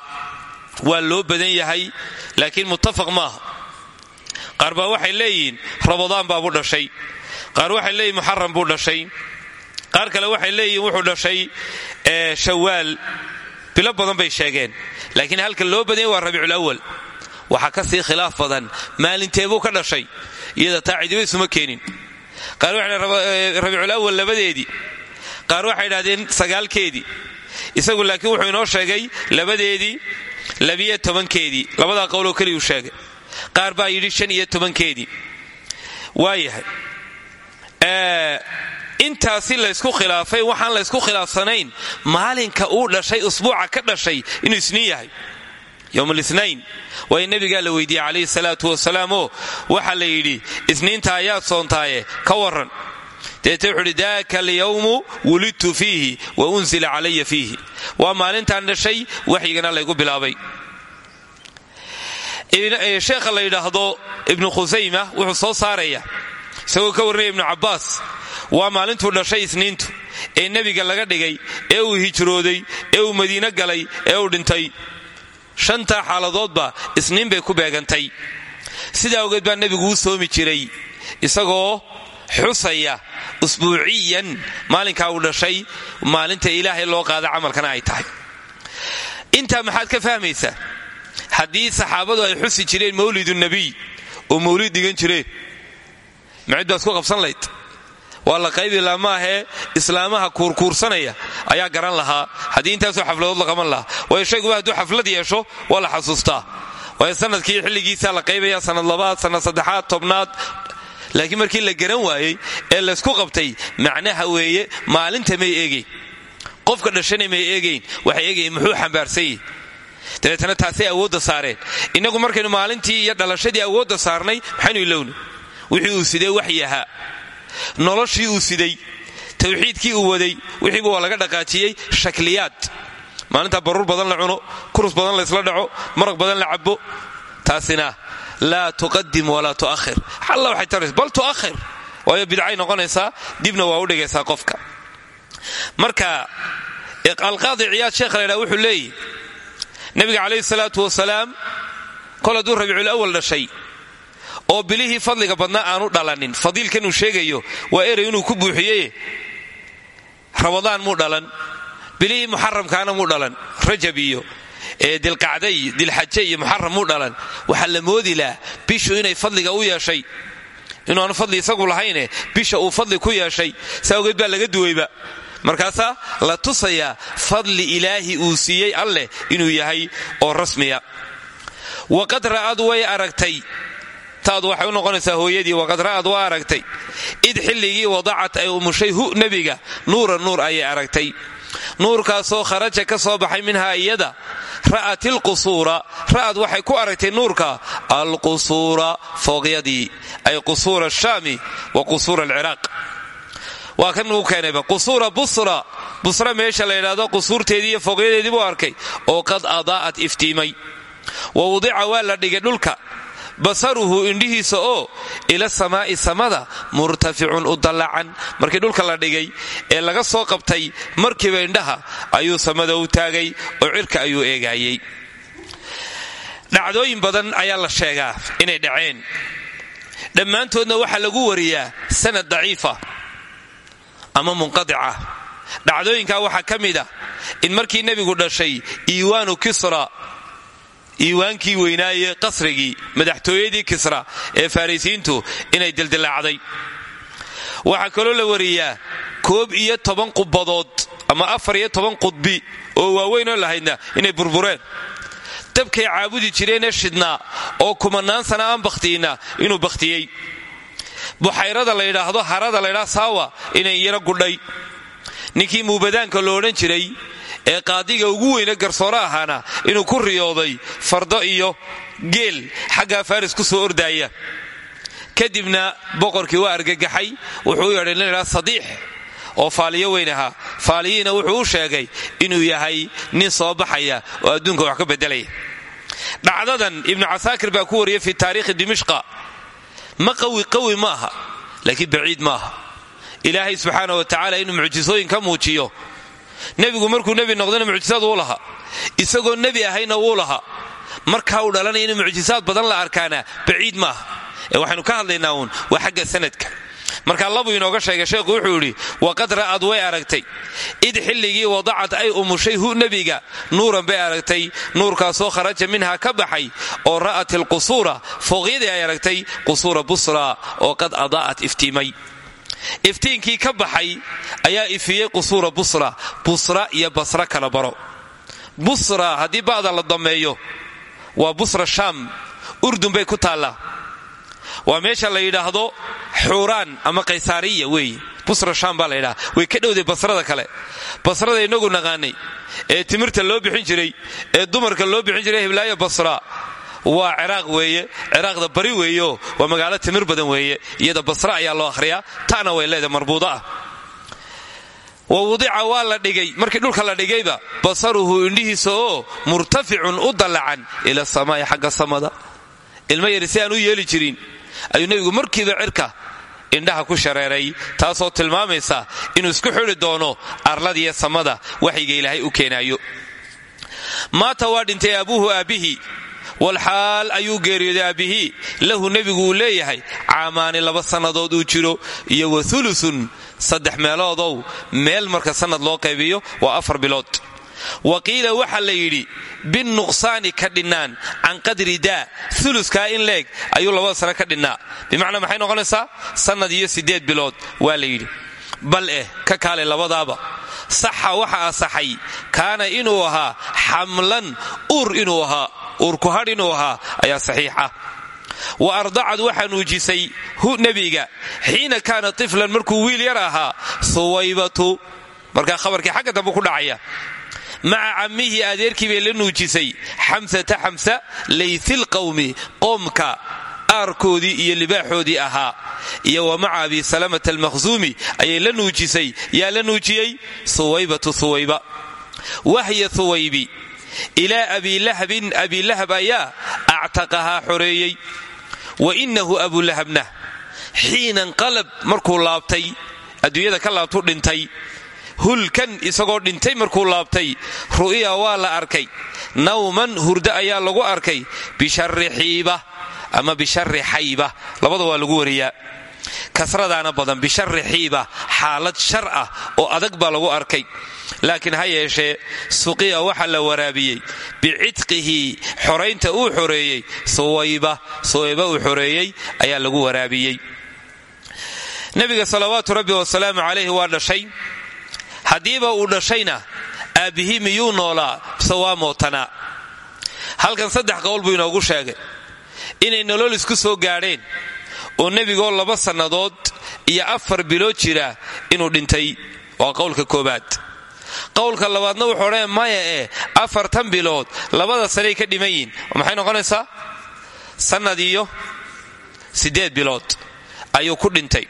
waa loo badan yahay laakiin muttafaq maaha. Qaar baa waxay leeyihiin rabadaan baabuu dhashay. Qaar waxay leeyihiin muxaram buu dhashay. Qaar kale waxay leeyihiin wuxuu dhashay shawaal. Bilo badan bay sheegeen laakiin halka loo badanya waa rabiiculawal waxaa ka sii khilaaf badan maalinteebuu ka dhashay iyada taa cidiba isuma keenin. Qaar waxay rabiiculawal labadeedii. Qaar waxay idhahdeen sagaalkeedii. Isagu laakiin wuxuu inoo sheegay labadeedii labiyo tobankeedii. Labadaa qowloo keliyuu sheegay. Qaar baa yidhi shan iyo tobankeedii. Waayahay. Intaasi laysku khilaafay waxaan laysku khilaafsanayn maalinka uu dhashay usbuuca ka dhashay inuu isniin yahay. Yowm linayn waayo nebigaa la weydiiyey calayhi salaatu wasalaam oo waxaa la yidhi isniinta ayaad soontaaye ka waran deete wuxu uhi daaka alyawmu wulidtu fiihi wa unsila calaya fiihi waa maalintaan dhashay waxyigana laygu bilaabay sheekha la yidhaahdo ibnu khusayma wuxuu soo saaraya isagoo ka warranaya ibnu cabbaas waa maalintuu dhashay isniintu ee nebiga laga dhigay ee uu hijrooday ee uu madiine galay ee uu dhintay shantaa xaaladoodba isniin bay ku beegantay sidaa ogeed baa nebigu u soomi jiray isagoo xusaya usbuuciyan maalinkaa uu dhashay maalinta ilaahay loo qaada camalkana ay tahay. Intaa maxaad ka fahmaysaa? Haddii saxaabadu ay xusi jireen mawlidu nebiy oo mawlid dhigan jireen macid baad isku qabsan layd waa la qaybi laha maahee islaamaha kuurkuursanaya ayaa garan lahaa. Haddii intaasoo xafladood la qaban lahaa waayo shayguba hadduu xaflad yeesho waa la xasuustaa. Waayo sannadkii xilligiisaa la qaybaya sanad labaad sanad saddexaad tobnaad laakiin markii la garan waayey ee laysku qabtay macnaha weeye maalinta may eegayn qofka dhashana may eegayn waxay eegayen muxuu xambaarsanyih dabeetana taasay awoodda saareen. Innagu markaynu maalintii iyo dhalashadii awoodda saarnay maxaynu ilowna wixii uu sidee waxyi ahaa noloshii uu siday? Tawxiidkii uu waday? Wixiiba waa laga dhaqaajiyey? Shakliyaad. Maalintaa baruur badan la cuno kurus badan laysla dhaco maraq badan la cabo taasina laa tuqadim walaa tuahir alla waxay taraysa bal tuahir waayo bidcay noqonaysaa dibna waa u dhigaysaa qofka marka alqaadi ciyaad sheekha laydhaha wuxuu leeyihi nabiga calayhi salaatu wasalaam kol hadduu rabiicul awal dhashay oo bilihii fadliga badnaa aanu dhalanin fadiilkanuu sheegayo waa erey inuu ku buuxiyeye ramadaan muu dhalan bilihii muxaramkaana muu dhalan rajab iyo dilqacda iyo dilxaje muu dhalan waxaa la moodi laha bishu inay fadliga u yeeshay. Inuu aanu fadli isagu lahayne bisha uu fadli ku yeeshay saa baa laga duwayba. Markaasaa la tusayaa fadli ilaahi uu siiyey alleh inuu yahay oo rasmiya. Waqad ra'ad way aragtay. Taadu waxay u noqonaysaa hooyadii waqad ra'ad aragtay. Id xilligii wadacat ay umushay hu nebiga nuura nuur ayay aragtay nuurkaasoo kharaja ka soo baxay minhaa iyada. Ra'at ilqusuura ra'ad waxay ku aragtay nuurka. Alqusuura fooqyadii ay qusuura ashaami wa qusuura alciraaq waa kan uu keenayba qusuura busra. Busra meesha la yidhaahdo qusuurteedii iyo fooqyadeedii buu arkay. Oo qad adaa'at iftiimay. Wa wudica waa la dhigay dhulka basaruhu indhihiisa oo ila samaa'i samada murtaficun u markii dhulka la dhigay ee laga soo qabtay markiiba indhaha ayuu samada u taagay oo cirka ayuu eegaayey dhacdooyin badan ayaa la sheegaa inay dhaceen. Dhammaantoodna waxaa lagu wariyaa sanad daciifa ama munqadica. Dhacdooyinkaa waxaa ka mid ah in markii nebigu dhashay iiwaanu kisra iiwaankii weynaaye qasrigii madaxtooyadii kisra ee farisiintu inay dildilaacday waxaa kaloo la wariyaa koob iyo toban qubadood ama afar iyo toban qudbi oo waaweynoo lahaydna inay burbureen. Dabkay caabudi jireenee shidnaa oo kumanaan sana aan bakhtiina inuu bakhtiyey. Buxayrada la yidhaahdo harada la ydhaha saawa inay yaro gudhay. Ninkii muubadaanka lo odhan jiray ee qaadiga ugu weyne garsoore ahaana inuu ku riyooday fardo iyo geel xaggaa faris ku soo ordaaya. Kadibna boqorkii waa argagaxay wuxuu u yeedhay sadiix oo faaliyo weyn ahaa. Faaliyiina wuxuu u sheegay inuu yahay nin soo baxaya oo adduunka wax ka beddelaya. Dhacdadan ibnu casaakir baa ku wariyay fi taariikhi dimishqa. Ma qawi qawi ma aha laakiin baciid ma aha. Ilaahay subxaana wa tacaala inuu mucjisooyin ka muujiyo nebigu markuu nebi noqdana mucjisaad wuu lahaa. Isagoo nebi ahayna wuu lahaa. Markaa uu dhalanaya inuu mucjisaad badan la arkaana baciid maaha. Ee waxaynu ka hadlaynaa uun waa xagga sanadka. Markaa labuu inooga sheegay sheekhu wuxuu yidhi waqad ra'ad way aragtay. Id xilligii wadacad ay umushay hu nebiga. Nuuran bay aragtay. Nuurkaasoo kharaja minhaa ka baxay. Oo ra'at ilqusuura fooqyadii ay aragtay qusuura busra. Oo qad adaa'at iftiimay iftiinkii ka baxay ayaa ifiyey qusuura busra busra iyo basra kala baro. Busra haddii ba'da la dameeyo waa busra shaam urdun bay ku taallaa. Waa meesha la yidhaahdo xuuraan ama qaysaariya weeye busra shaam baa la yidhaha. Way ka dhowday basrada kale. Basrada inagu naqaanay. Ee timirta loo bixin jiray ee dumarka loo bixin jiray hiblaayo basra waa ciraaq weeye ciraaqda bari weeyo waa magaalo timir badan weeye iyada basra ayaa loo akhriyaa ta'na way leedahay marbuuda ah. Wa wudica waa la dhigay markii dhulka la dhigayba basaruhu indhihiisa oo murtaficun u dallacan ila samaa'i xagga samada. Ilmo yari si aan u yeeli jirin ayuu nebigu markiiba cirka indhaha ku shareeray taasoo tilmaamaysa inuu isku xidhi doono arladiiyo samada waxyiga ilaahay u keenaayo. Maata waa dhintay abuuhu walxaal ayuu geeriyooday aabbihii lahu nebigu uu leeyahay caamaani laba sannadood uu jiro iyo wa ulusun saddex meeloodow meel marka sannad loo qaybiyo waa afar bilood wa qiila waxaa la yidhi binnuqsaani ka dhinnaan can qadri daa uluskaa in leeg ayuu labada sano ka dhinnaa bimacnaa maxay noqonaysaa sannad iyo siddeed bilood waa la yidhi bal eh ka kaale labadaaba saxa waxa asaxay kaana inuu ahaa xamlan uur inuu ahaa uurku hadh inuu ahaa ayaa saxiix ah wa ardacad waxaa nuujisay nebiga. Xiina kaana tiflan markuu wiil yar ahaa suwaybatu. Markaa khabarkii xagga dambe ku dhacaya. Maca cammihii adeerkii bay la nuujisay. Xamsata xamsa laythil qawmi qoomka aarkoodii iyo libaaxoodii ahaa. Iyo wa maca abi salamata almakhsuumi ayay la nuujisay. Yaa la nuujiyey? Suwaybatu suwayba. Wahya suwaybi. Ilaa abilahabin abilahab ayaa actaqahaa xoreeyey. Wa innahu abulahabna xiinanqalab markuu laabtay. Adduunyada ka laabtuu dhintay. Hulkan isagoo dhintay markuu laabtay. Ru'ya waa la arkay. Nawman hurdo ayaa lagu arkay. Bishari xiiba ama bishari xayba. Labada waa lagu wariyaa. Kasradaana badan bishari xiiba xaalad shar ah oo adag baa lagu arkay. Laakiin ha yeeshee suqiya waxaa la waraabiyey. Bicitqihi xoraynta uu xoreeyey suwayba suwayba uu xoreeyey ayaa lagu waraabiyey. Nebiga salawaatu rabbi wasalaamu calayhi waa dhashay. Haddiiba uu dhashayna aabbihii miyuu noolaa? Mise mootanaa halkan saddex qowl buu inoogu sheegay inay nolol isku soo gaadheen oo nebigoo laba sannadood iyo afar bilood jira inuu dhintay. Waa qowlka koobaad qowlka labaadna wuxuu odhanaya maya ee afartan bilood labada sanay ka dhiman yihiin maxay noqonaysaa? Sannad iyo siddeed bilood ayuu ku dhintay.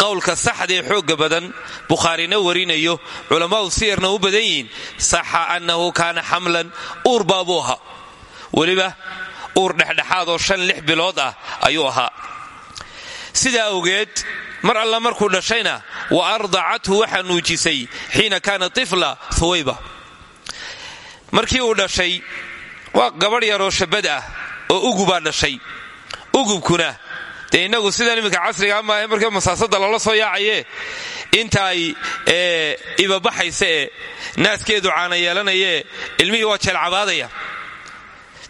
Qowlka saxdaee xoogga badan bukhaarina warinayo culamaadu siyarna u badan yihiin saxa annahu kaana xamlan uur baabuu weliba uur dhexdhexaad oo shan lix bilood ah ayuu ahaa. Sidaa awgeed mar alla markuu dhashayna wa ardacathu waxaa nuujisay xiina kaana tifla huwayba markii uu dhashay waa gabadh yaroo shabad ah oo ugubaa dhashay. Ugubkuna dee innagu sidan iminka casriga maahe markii masaasada lala soo yaacaye inta ay ibabaxaysa ee naaskeedu caana yeelanayee ilmihii waa jeelcabaadaya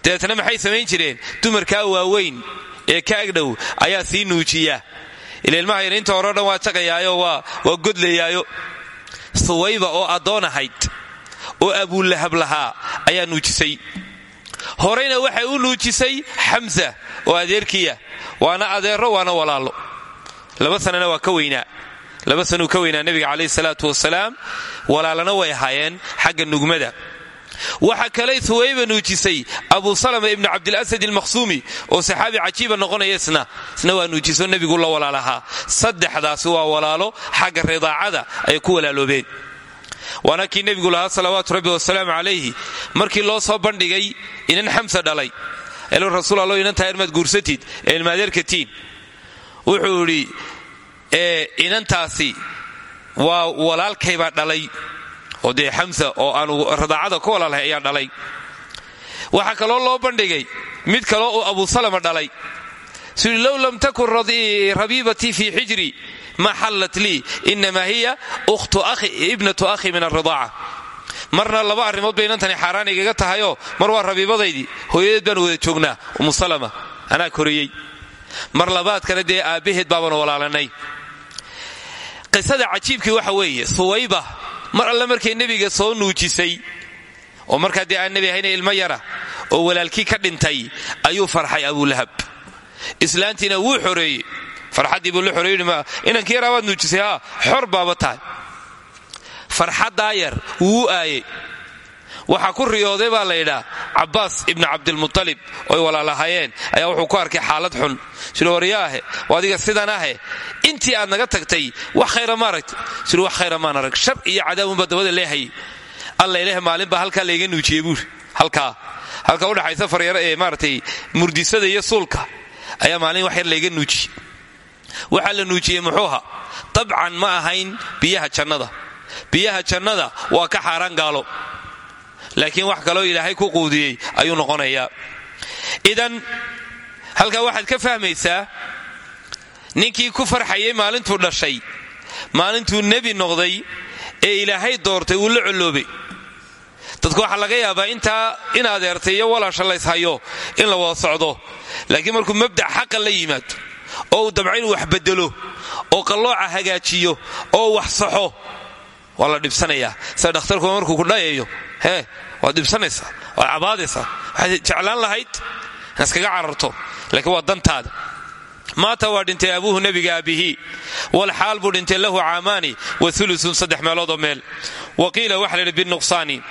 dabeetna maxay samayn jireen? Dumarkaa waaweyn ee ka agdhow ayaa sii nuujiya. Ila ilmaha yar inta hore o dhan waa jaqayaayo waa godlayaayo. Suwayba oo addoon ahayd oo abuulahab lahaa ayaa nuujisay. Horeyna waxay u nuujisay xamsa oo adeerkiya waana adeero waana walaalo laba sanana waa ka weynaa. Laba sanuu ka weynaa nebiga calayhi salaatu wasalaam walaalana way ahaayeen xagga nugmada waxa kaley huwayba nuujisay abu salama ibnu cabdilasad ilmaqsuumi oo saxaabi cajiiba noqonaya isna waa nuujiso nebigu la walaalahaa saddexdaasi waa walaalo xagga ridaacada ay ku walaaloobeen. Waana kii nebigu lahaa salawaatu rabbi wasalaamu calayhi. Markii loo soo bandhigay inan xamsa dhalay. Elo rasuul allo inantaa irmaad guursatid ee ilmaadeerkatiin wuxuu idhi inantaasi waa walaalkaybaa dhalay oo dee xamsa oo aanu radaacada ku walaalahay ayaa dhalay. Waxaa kaloo loo bandhigay mid kaloo uu abu salama dhalay. Sui low lam takun rabiibatii fii xijri ma xallat lii inamaa hiya ibnatu ahi min aridaaca marna laba arrimood bay inantani xaaraan igaga tahayoo mar waa rabiibadaydii hooyadeed baan wada joognaa umu salama anaa koriyey. Mar labaadkana dee aabbaheed baabanu walaalanay qisada cajiibkii waxa weeye suwayba mar alle markay nebiga soo nuujisay oo markaa dee aan nebi ahayna ilmo yara oo walaalkii ka dhintay ayuu farxay abulahab islaantiina wuu xoreeyey. Farxaddii buu la xoreeyey inankii yaraabaad nuujisay haa xor baaba tahay. Farxaddaa yar wuu aayey waxaa ku riyooday baa laydhaa cabbaas ibnu cabdilmutalib oy walaalahayeen ayaa wuxuu ku arkay xaalad xun. Sida waryaahe adiga sidan ahe? Intii aad naga tagtay wax khayra ma aragta sida wax khayra maan arag shar iyo cadaabunbaa dabada leehayay alla ileh maalin baa halkaa layga nuujiyey buuri. Halkaa. Halka udhaxaysa faryaro ee maaratay murdisada iyo suulka. Ayaa maalin wax yar layga nuujiyey. Waxaa la nuujiyey muxuuha dabcan ma ahayn biyaha jannada. Biyaha jannada waa ka xaaraan gaalo laakiin wax kaloo ilaahay ku quudiyey ayuu noqonayaa idan halkaa waxaad ka fahmaysaa ninkii ku farxayay maalintuu dhashay maalintuu nebi noqday ee ilaahay doortay wuu la colloobay dadku waxaa laga yaabaa intaa in adeertay iyo walaasha layshayo in la wada socdo. Laakiin markuu mabdac xaqa la yimaado oo uu dabca wax bedelo oo qallooca hagaajiyo oo wax saxo waa la dhibsanayaa sida dhakhtarkuba markuu ku dhayayo hee waad dhibsanaysaa waad cabaadaysaa waxaad jeclaan lahayd in iskaga cararto laakiin waa dantaada maata waa dhintay abuuhu nebiga aabihii walxaal buu dhintay lahu caamaani wa ulusun saddex meeloodoo meel. Wa qiila waxa la yidhi binuqsaani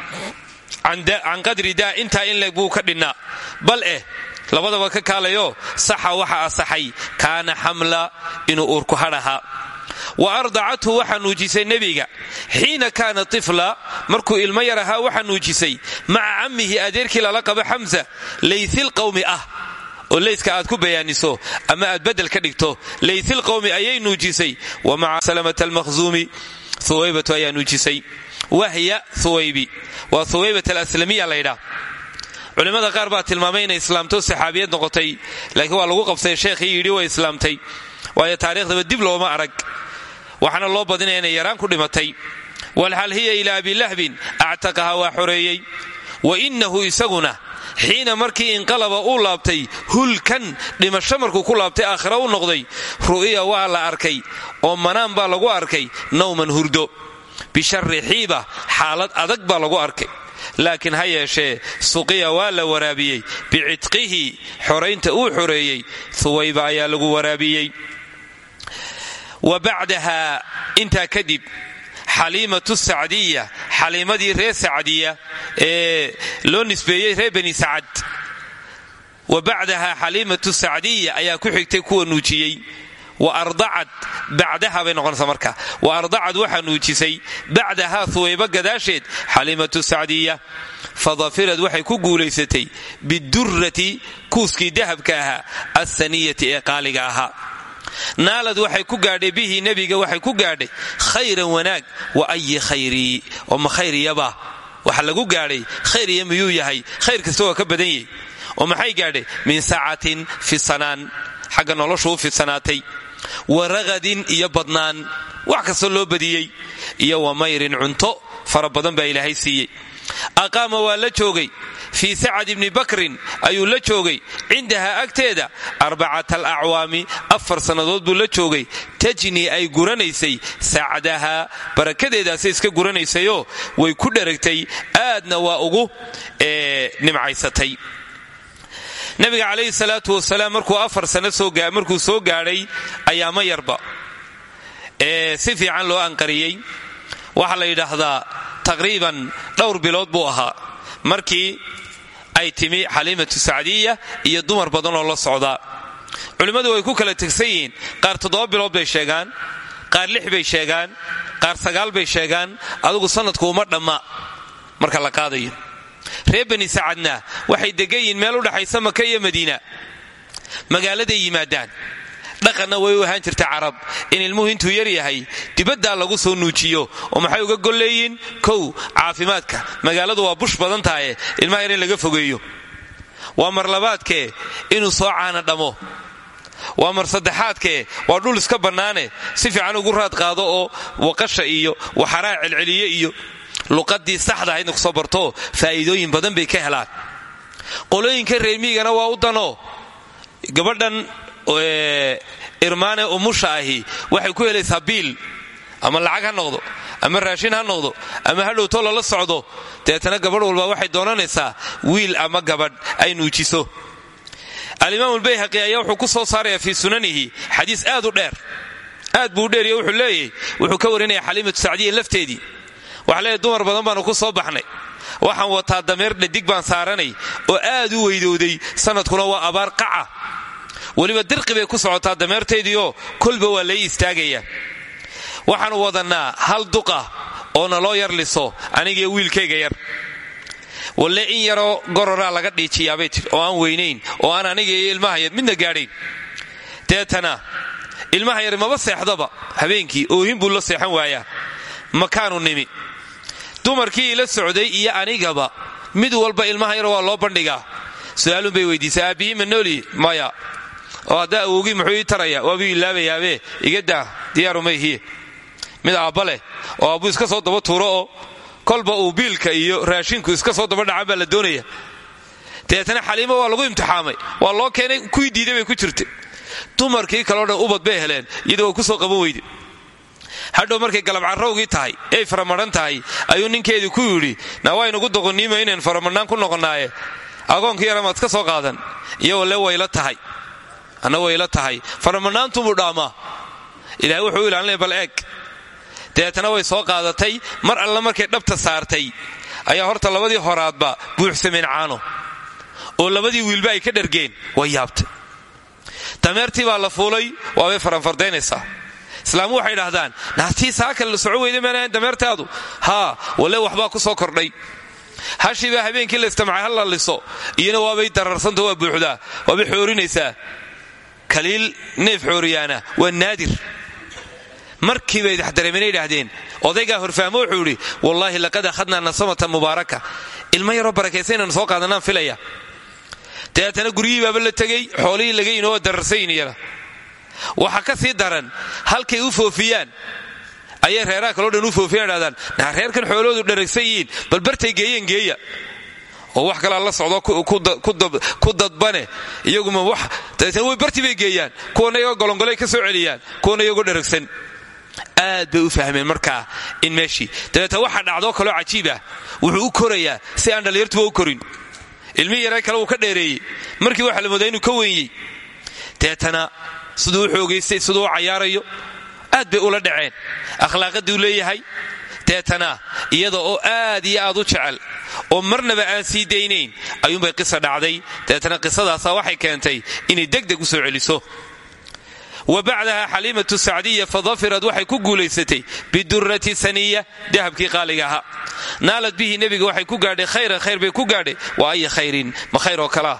can qadri daa intaa in leeg buu ka dhinnaa. Bal eh labadaba ka kaalayo saxa waxa asaxay kaana xamla inuu uurku hadhahaa wa ardacathu waxaa nuujisay nebiga. Xiina kaana tifla markuu ilmo yar ahaa waxaa nuujisay maca cammihi adeerkii lala qabo xamsa laysil qawmi ah oo leyska aad ku bayaaniso ama aad bedel ka dhigto laysil qawmi ayay nuujisay wa maca salamata almakhzuumi qaar baa tilmaamay islaamto saxaabiyad noqotay laakiin waa lagu qabsay sheekhii yidhi way islaamtay waayo taariikhdaba dib looma arag waxaana loo badinaya inay yaraan ku dhimatay. Walhal hiya ilaa abilahbin actaqaha waa xoreeyey. Wa innahu isaguna xiina markii inqalaba uu laabtay hulkan dhimasho markuu ku laabtay aakhira u noqday ru'iya waa la arkay oo manaan baa lagu arkay nawman hurdo. Bishari xiiba xaalad adag baa lagu arkay. Laakiin ha yeeshee suqiya waa la waraabiyey. Bicitqihi xoraynta uu xoreeyey huwayba ayaa lagu waraabiyey wa bacdaha intaa kadib xaliimatu sacdiya xaliimadii reer sacdiya ee loo nisbeeyey reer bani sacad wa bacdaha xaliimatu sacdiya ayaa ku xigtay kuwa nuujiyey. Wa ardacad bacdaha bay noqonaysaa marka. Wa ardacad waxaa nuujisay bacdahaa huwayba gadaasheed xaliimatu sacdiya. Fadafirad waxay ku guulaysatay bidurrati kuuskii dahabka ahaa assaniyati ee qaaliga ahaa naalad waxay ku gaadhay bihi nebiga waxay ku gaadhay khayran wanaag wa ayi khayrii oo ma khayriyaba waxa lagu gaadhay khayriya miyuu yahay khayr kasta waa ka badan yahy oo maxay gaadhay? Min sacatin fisanaan xagga noloshu u fidsanaatay wa ragadin iyo badnaan wax kasta loo badiyey iyo wa mayrin cunto fara badan baa ilaahay siiyey aqaama waa la joogay. Fii sacad ibni bakrin ayuu la joogay. Cindahaa agteeda arbacata alacwaami afar sannadood buu la joogay. Tajnii ay guranaysay. Sacdahaa barakadeedaasay iska guranaysayoo way ku dheragtay aadna waa ugu nimcaysatay. Nabiga calayhi salaatu wasalaam markuu afar sano markuu soo gaadhay ayaama yarba. Ee si fiican loo anqariyey. Waxaa la yidhaahdaa taqriiban dhowr bilood buu ahaa markii ay timi xaliimatu sacdiya iyo dumar badan oo la socdaa culimmadu way ku kala tegsan yihiin qaar toddoba bilood bay sheegaan qaar lix bay sheegaan qaar sagaal bay sheegaan adugu sanadku uma dhamma marka la qaadayo reer bani sacadna waxay degan yihiin meel u dhaxaysa maka iyo madiina magaaladay yimaadaan dhaqanna way u ahaan jirta carab. In ilmuhu intuu yar dibaddaa lagu soo nuujiyo oo maxay uga golleeyiin? Kow caafimaadka. Magaaladu waa bush badan tahaye ilmaha yar in laga fogeeyo. Waa mar labaadkee inuu soo caana dhammo waa mar saddexaadkee waa dhul iska bannaane si fiican ugu raad qaado oo waqasha iyo waxaraa celceliye iyo luqadii saxda ahaydna ku soo bartoo faa'iidooyin badan bay ka helaan. Qolooyinka reermiigana waa u danoo gabadhan irmaane umusha ahi waxay ku helaysaa biil. Ama lacag ha noqdo ama raashin ha noqdo ama hadhowto lala socdo. Deetana gabadh walba waxay doonanaysaa wiil ama gabadh ay nuujiso. Alimaam albayhaqi ayaa wuxuu ku soo saaraya fii sunanihi xadiis aad u dheer. Aad buu u dheeriyo wuxuu leeyahy wuxuu ka warinaya xaliimatu sacdiya lafteedii. Waxa leeyahy dumar badan baanu ku soo baxnay. Waxaan wataa dameer dhadig baan saaranay oo aad u weydowday sanadkuna waa abaar qaca weliba dirqi bay ku socotaa dameertaydiioo kolba waa lay istaagaya. Waxaanu wadannaa hal duqa oo naloo yar liso anigiyo wiilkayga yar. Walle in yaroo gororaa laga dhiijiyaabay tir oo aan weynayn oo aan aniga iyo ilmaha yar midna gaadhayn. Deetana ilmaha yar maba seexdaba habeenkii oohin buu la seexan waayaa. Makaanu nimi. Dumarkii ila socday iyo anigaba mid walba ilmaha yar waa loo bandhigaa. Su'aalun bay weydiisay aabbihii ma nooli maya oo haddaa awogii muxuu ii taraya waabuu ilaabayaabe igadaa diyaarumayhiye mid aabba leh oo aabbuu iska soo daba tuuro oo kolba uu biilka iyo raashinku iska soo daba dhacan baa la doonaya. Dabeetana xaliimo waa lagu imtixaamay waa loo keenay kuwii diiday bay ku jirtay. Dumarkii kaleo dhan ubad bay heleen iyadoo waa ku soo qaban weyde hadhow markay galabcarrowgii tahay ay faramaran tahay ayuu ninkeedii ku yidhi na waynugu doqoniima inayn faramadhnaan ku noqonnaaye agoonkii yara maad ka soo qaadan iyo walle wayla tahay anna wayla tahay. Faramadhnaantumuu dhaamaa ilahay wuxuu u ilaalinaya bal eeg. Dabeetana way soo qaadatay. Mar alla markay dhabta saartay ayaa horta labadii horaadba buuxsameen caano. Oo labadii wiilba ay ka dhargeen way yaabtay. Dameertii baa la fuulay waabay faranfardaynaysaa. Islaamu waxay idhaahdaan naatii saaka la soco weyda maanahayn dameertaadu. Haa walle waxbaa ku soo kordhay. Hashiibaa habeenkii la istamcay ha la liso. Iyana waabay dararsanta waa buuxdaa waabay xoorinaysaa kaliil neef xooriyaana waa naadir. Markiibay dareemena idhaahdeen odaygaa horfahmo wuxuu idhi wallaahi laqad akhadnaa nasamatan mubaaraka. Ilmo yaroo barakaysaynaan soo qaadanaan filaya. Dabeetana guryihii baaba la tegey xoolihii laga yino waa dararsayin iyana waxa ka sii daran halkay u foofiyaan ayay reeraha kaloo dhan u foofiyaan idhahdaan naa reerkan xooloodu dharagsan yihiin bal bartay geeyeen geeya oo wax kalaa la socdo ku dadbane. Iyaguma wax dabeetana way barti bay geeyaan. Kuwana iyagoo golongolay ka soo celiyaan kuwana iyagoo dharagsan. Aad bay u fahmeen markaa in meeshii dabeeta waxa dhacdoo kaloo cajiib ah. Wuxuu u korayaa si aan dhallinyartuba u korin. Ilmihii yaree kale wuu ka dheereeyey. Markii waxa la moodaa inuu ka wenyey deetana siduu u xoogaystay siduu u cayaarayo aad bay ula dhaceen. Akhlaaqaduu leeyahay deetana iyada oo aad iyo aad u jecel oo marnaba aan sii daynayn ayuunbay qisa dhacday. Deetana qisadaasaa waxay keentay inay degdeg u soo celiso. Wa bacdaha xaliimatu sacdiya fadafirad waxay ku guulaysatay bidurati saniya dahabkii qaaliga ahaa. Naalad bihi nebiga waxay ku gaadhay khayran khayr bay ku gaadhay. Wa aya khayrin ma khayr oo kalea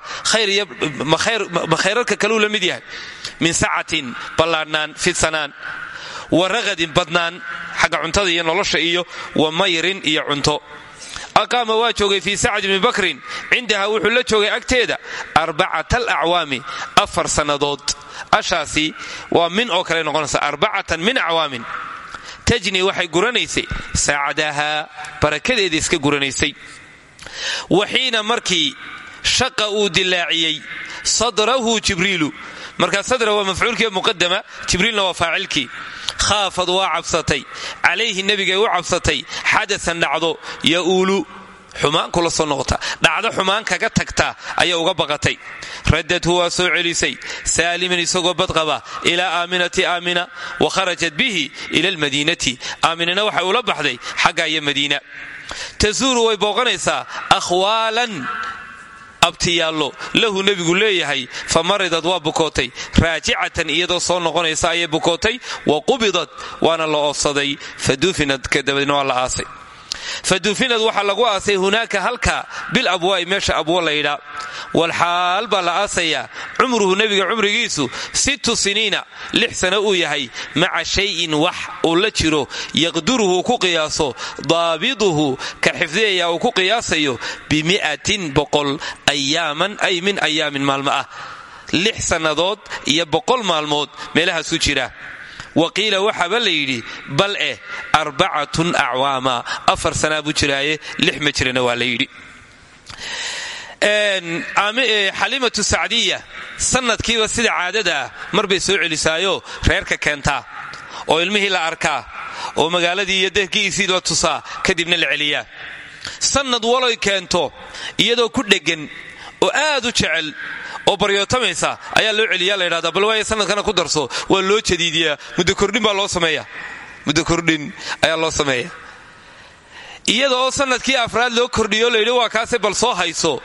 ma khayrarka kaleu la mid yahay. Min sacatin ballaadhnaan wa ragadin badnaan xagga cuntada iyo nolosha iyo wa mayrin iyo cunto. Aqaama waa joogay fii sacd bni bakrin. Cindaha wuxuu la joogay agteeda arbacata alacwaami afar sannadood. Ashaasi waa min oo kale noqonaysa arbacatan min acwaamin. Tajni waxay guranaysay saacadahaa barakadeeda iska guranaysay. Waxiina markii shaqa uu dilaaciyey sadrahu jibriilu. Markaa sadra waa khaafad waa cabsatay. Calayhi nebigay u cabsatay. Xadasan dhacdo ya'uulu xumaan kula soo noqota. Dhacdo xumaan kaga tagta ayay uga baqatay. Radadhu waa soo celisay. Saaliman isagoo badqaba ilaa aaminati aamina wa kharajat bihi ila almadiinati. Aaminana waxay ula baxday xagga iyo madiina. Tasuuru way booqanaysaa abtiyaallo lahu nebigu leeyahay fa maridad waa bukootay. Raajicatan iyadoo soo noqonaysa ayay bukootay. Wa qubidad waana la oofsaday fa dufinad kadabadna waa la aasay fadufinad waxaa lagu aasay hunaaka halka bil abwaa'i meesha abwo laydhaa walxaal baa la aasayaa cumruhu nebiga cumrigiisu sittu siniina lix sano uu yahay. Maca shayin wax uu la jiro. Yaqduruhu ku qiyaaso. Daabiduhu ka xifdiyaya uu ku qiyaasayo bimi'atin boqol ayaaman ay min ayaamin maalmo ah. Lix sannadood iyo boqol maalmood meelahaasu jira waqiila waxaaba la yidhi bal eh arbacatun acwaama afar sanaa buu jiraaye lix ma jirana waa la yidhi. Xalimatu sacdiya sanadkiiba sida caadadaa mar bay soo celisaayo reerka keentaa oo ilmihii la arkaa oo magaaladii iyo deerkiisii la tusaa kadibna la celiyaa. Sanad waloy keento iyadoo ku dheggan oo aad u jecel oo baryootamaysa ayaa loo celiya la ydhahdaa bal waaya sanadkana ku darso waa loo jadiidiyaa. Muddo kordhin baa loo sameeya muddo kordhin ayaa loo sameeya iyada oo sannadkii afraad loo kordhiyo layidhi waa kaase bal soo hayso.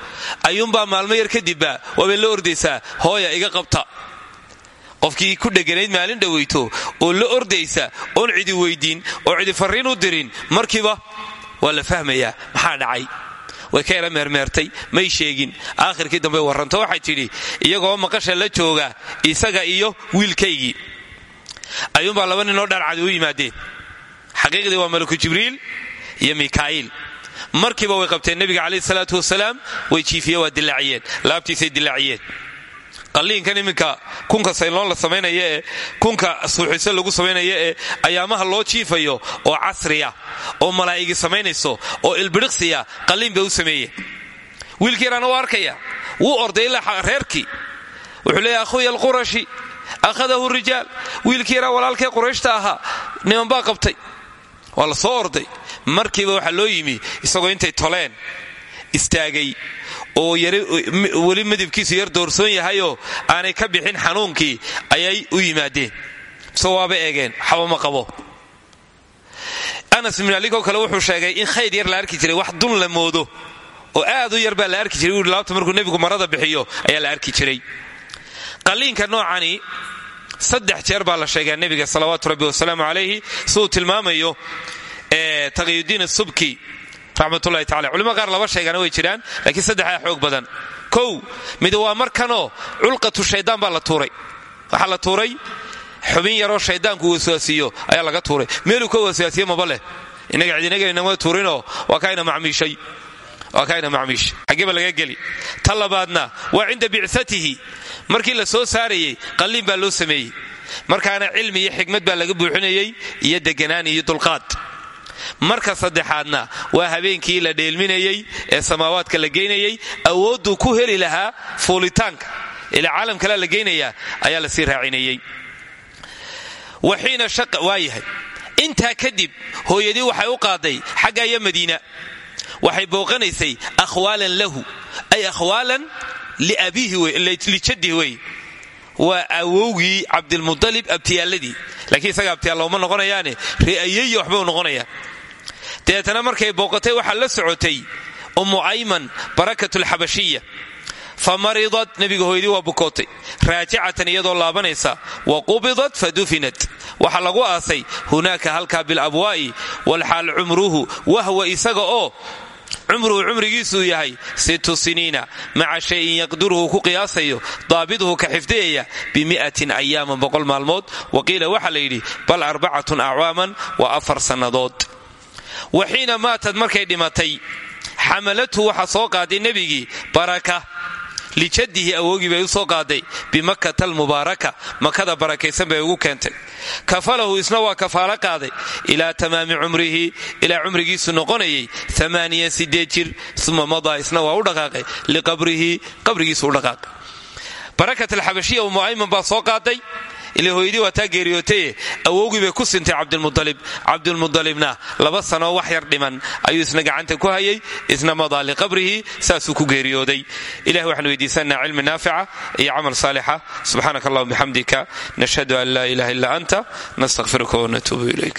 Ayuunbaa maalmo yar kadibba waabay la ordaysaa hooya iga qabta. Qofkii ku dheganayd maalin dhoweyto oo la ordaysa oon cidi weydiin oo cidi farriin u dirin markiiba waa la fahmayaa maxaa dhacay way ka yara meermeertay may sheegin. Aakhirkii dambe warranta waxay tidhi iyagoo maqasha la jooga isaga iyo wiilkaygii. Ayuunbaa laba ninoo dhaarcadi u yimaadeen. Xaqiiqdii waa malaku jibriil iyo mikaa'iil markiiba way qabteen nebiga calayhi salaatu wasalaam way jiifiye waa dilaaciyeen laabtiisay dilaaciyeen qalliinkan iminka kunka sayloon la samaynaya ee kunka suuxiso lagu samaynaya ee ayaamaha loo jiifayo oo casriya oo malaa'igi samaynayso oo ilbidhiqsiya qalliin bay u sameeyeen wiilkii yaraana u arkaya wuu orday ilaa reerkii. Wuxuu leeyahy akhuya alqurashi akhadahu rijaal. Wiilkii yaraa walaalkee qurayshta ahaa nimanbaa qabtay. Waa la soo orday. Markiiba waxaa loo yimi isagoo intay toleen istaagay oo weli midibkiisu yar doorsoon yahayoo aanay ka bixin xanuunkii ayay u yimaadeen. Mise eegeen waxba qabo. Anas ibn alikoo kale wuxuu sheegay in khayd yar la arki jiray wax dun la moodo oo aad u yar baa la arki jiray wuui laabta markuu nebigu marada bixiyo ayaa la arki jiray. Qalliinka noocani saddex jeer baa la sheegaa nebiga salawaatu rabbi wasalaamu calayhi siuu tilmaamayo taqiyudiin asubki raxmatullahi tacala. Culimada qaar laba sheegana way jiraan laakiin saddexaa xoog badan. Kow mid waa markanoo culqatu shaydaan baa la tuuray. Waxaa la tuuray xubin yaroo shaydaanku waswaasiyo ayaa laga tuuray. Meeluu ka waswaasiye maba leh. Inaga cidinaganama tuurinoo waa kaayna macmiishay. Waa kaayna macmiish. Xaggeba laga geli. Ta labaadna waa cinda bicsatihi markii la soo saarayey qalliin baa loo sameeyey. Markaana cilmi iyo xikmad baa laga buuxinayey iyo deganaan iyo dulqaad marka saddexaadna waa habeenkii la dheelminayey ee samaawaadka la geynayey. Awoodduu ku heli lahaa fuulitaanka. Ilaa caalam kalea la geynayaa ayaa la sii raacinayey. Waxiina shaqa waa yahay. Intaa kadib hooyadii waxay u qaaday xagga madiina. Waxay booqanaysay akhwaalan lahu. Ay akhwaalan liabiihi wey waa awowgii cabdilmualib abtiyaaladii. Laakiin isaga abtiyaal looma noqonayaane. Re'ayeyi waxbay u noqonayaan dabeetana markay booqatay waxaa la socotay ummu ayman barakatulxabashiya fa maridat nebiga hooyadii waa bukootay. Raajicatan iyadoo laabanaysa wa qubidat fa dufinat. Waxaa lagu aasay hunaaka halkaa bilabwaa'i walxaal cumruhu wahwa isaga oo cumruhu cumrigiisuu yahay sittu siniina. Maca shayin yaqdiruhu ku qiyaasayo daabiduhu ka xifdiyaya bimi'atin ayaaman boqol maalmood. Waqiila waxaa la yidhi bal arbacatun acwaaman waa afar sannadood waxiina maatad markay dhimatay xamalathu waxaa soo qaaday nebigii baraka. Lijaddihi awogii bay u soo qaaday bimakkata almubaaraka makada barakaysan bay ugu keentay. Kafalahu isna waa kafaalo qaaday ilaa tamaami cumrihi ilaa cumrigiisu noqonayay amaaniya sideed jir uma madaa isna waa u liqabrihi qabrigiisu u dhaqaaqay. Baa soo qaaday ila hooyadii waa taa geeriyootaye awowgii bay ku sintay cabdilmualib cabdilmualibna laba sanoo wax yar dhiman. Ayuu isna gacanta ku hayay isna madaa liqabrihi saasuu ku geeriyooday. Ilah waxaan weydiisanaa cilmi naafica iyo camal saalixa. Subxaanaka allahuma bixamdika nashhadu an laa ilaha illa anta nastaqfiruka wanatuubu ilayk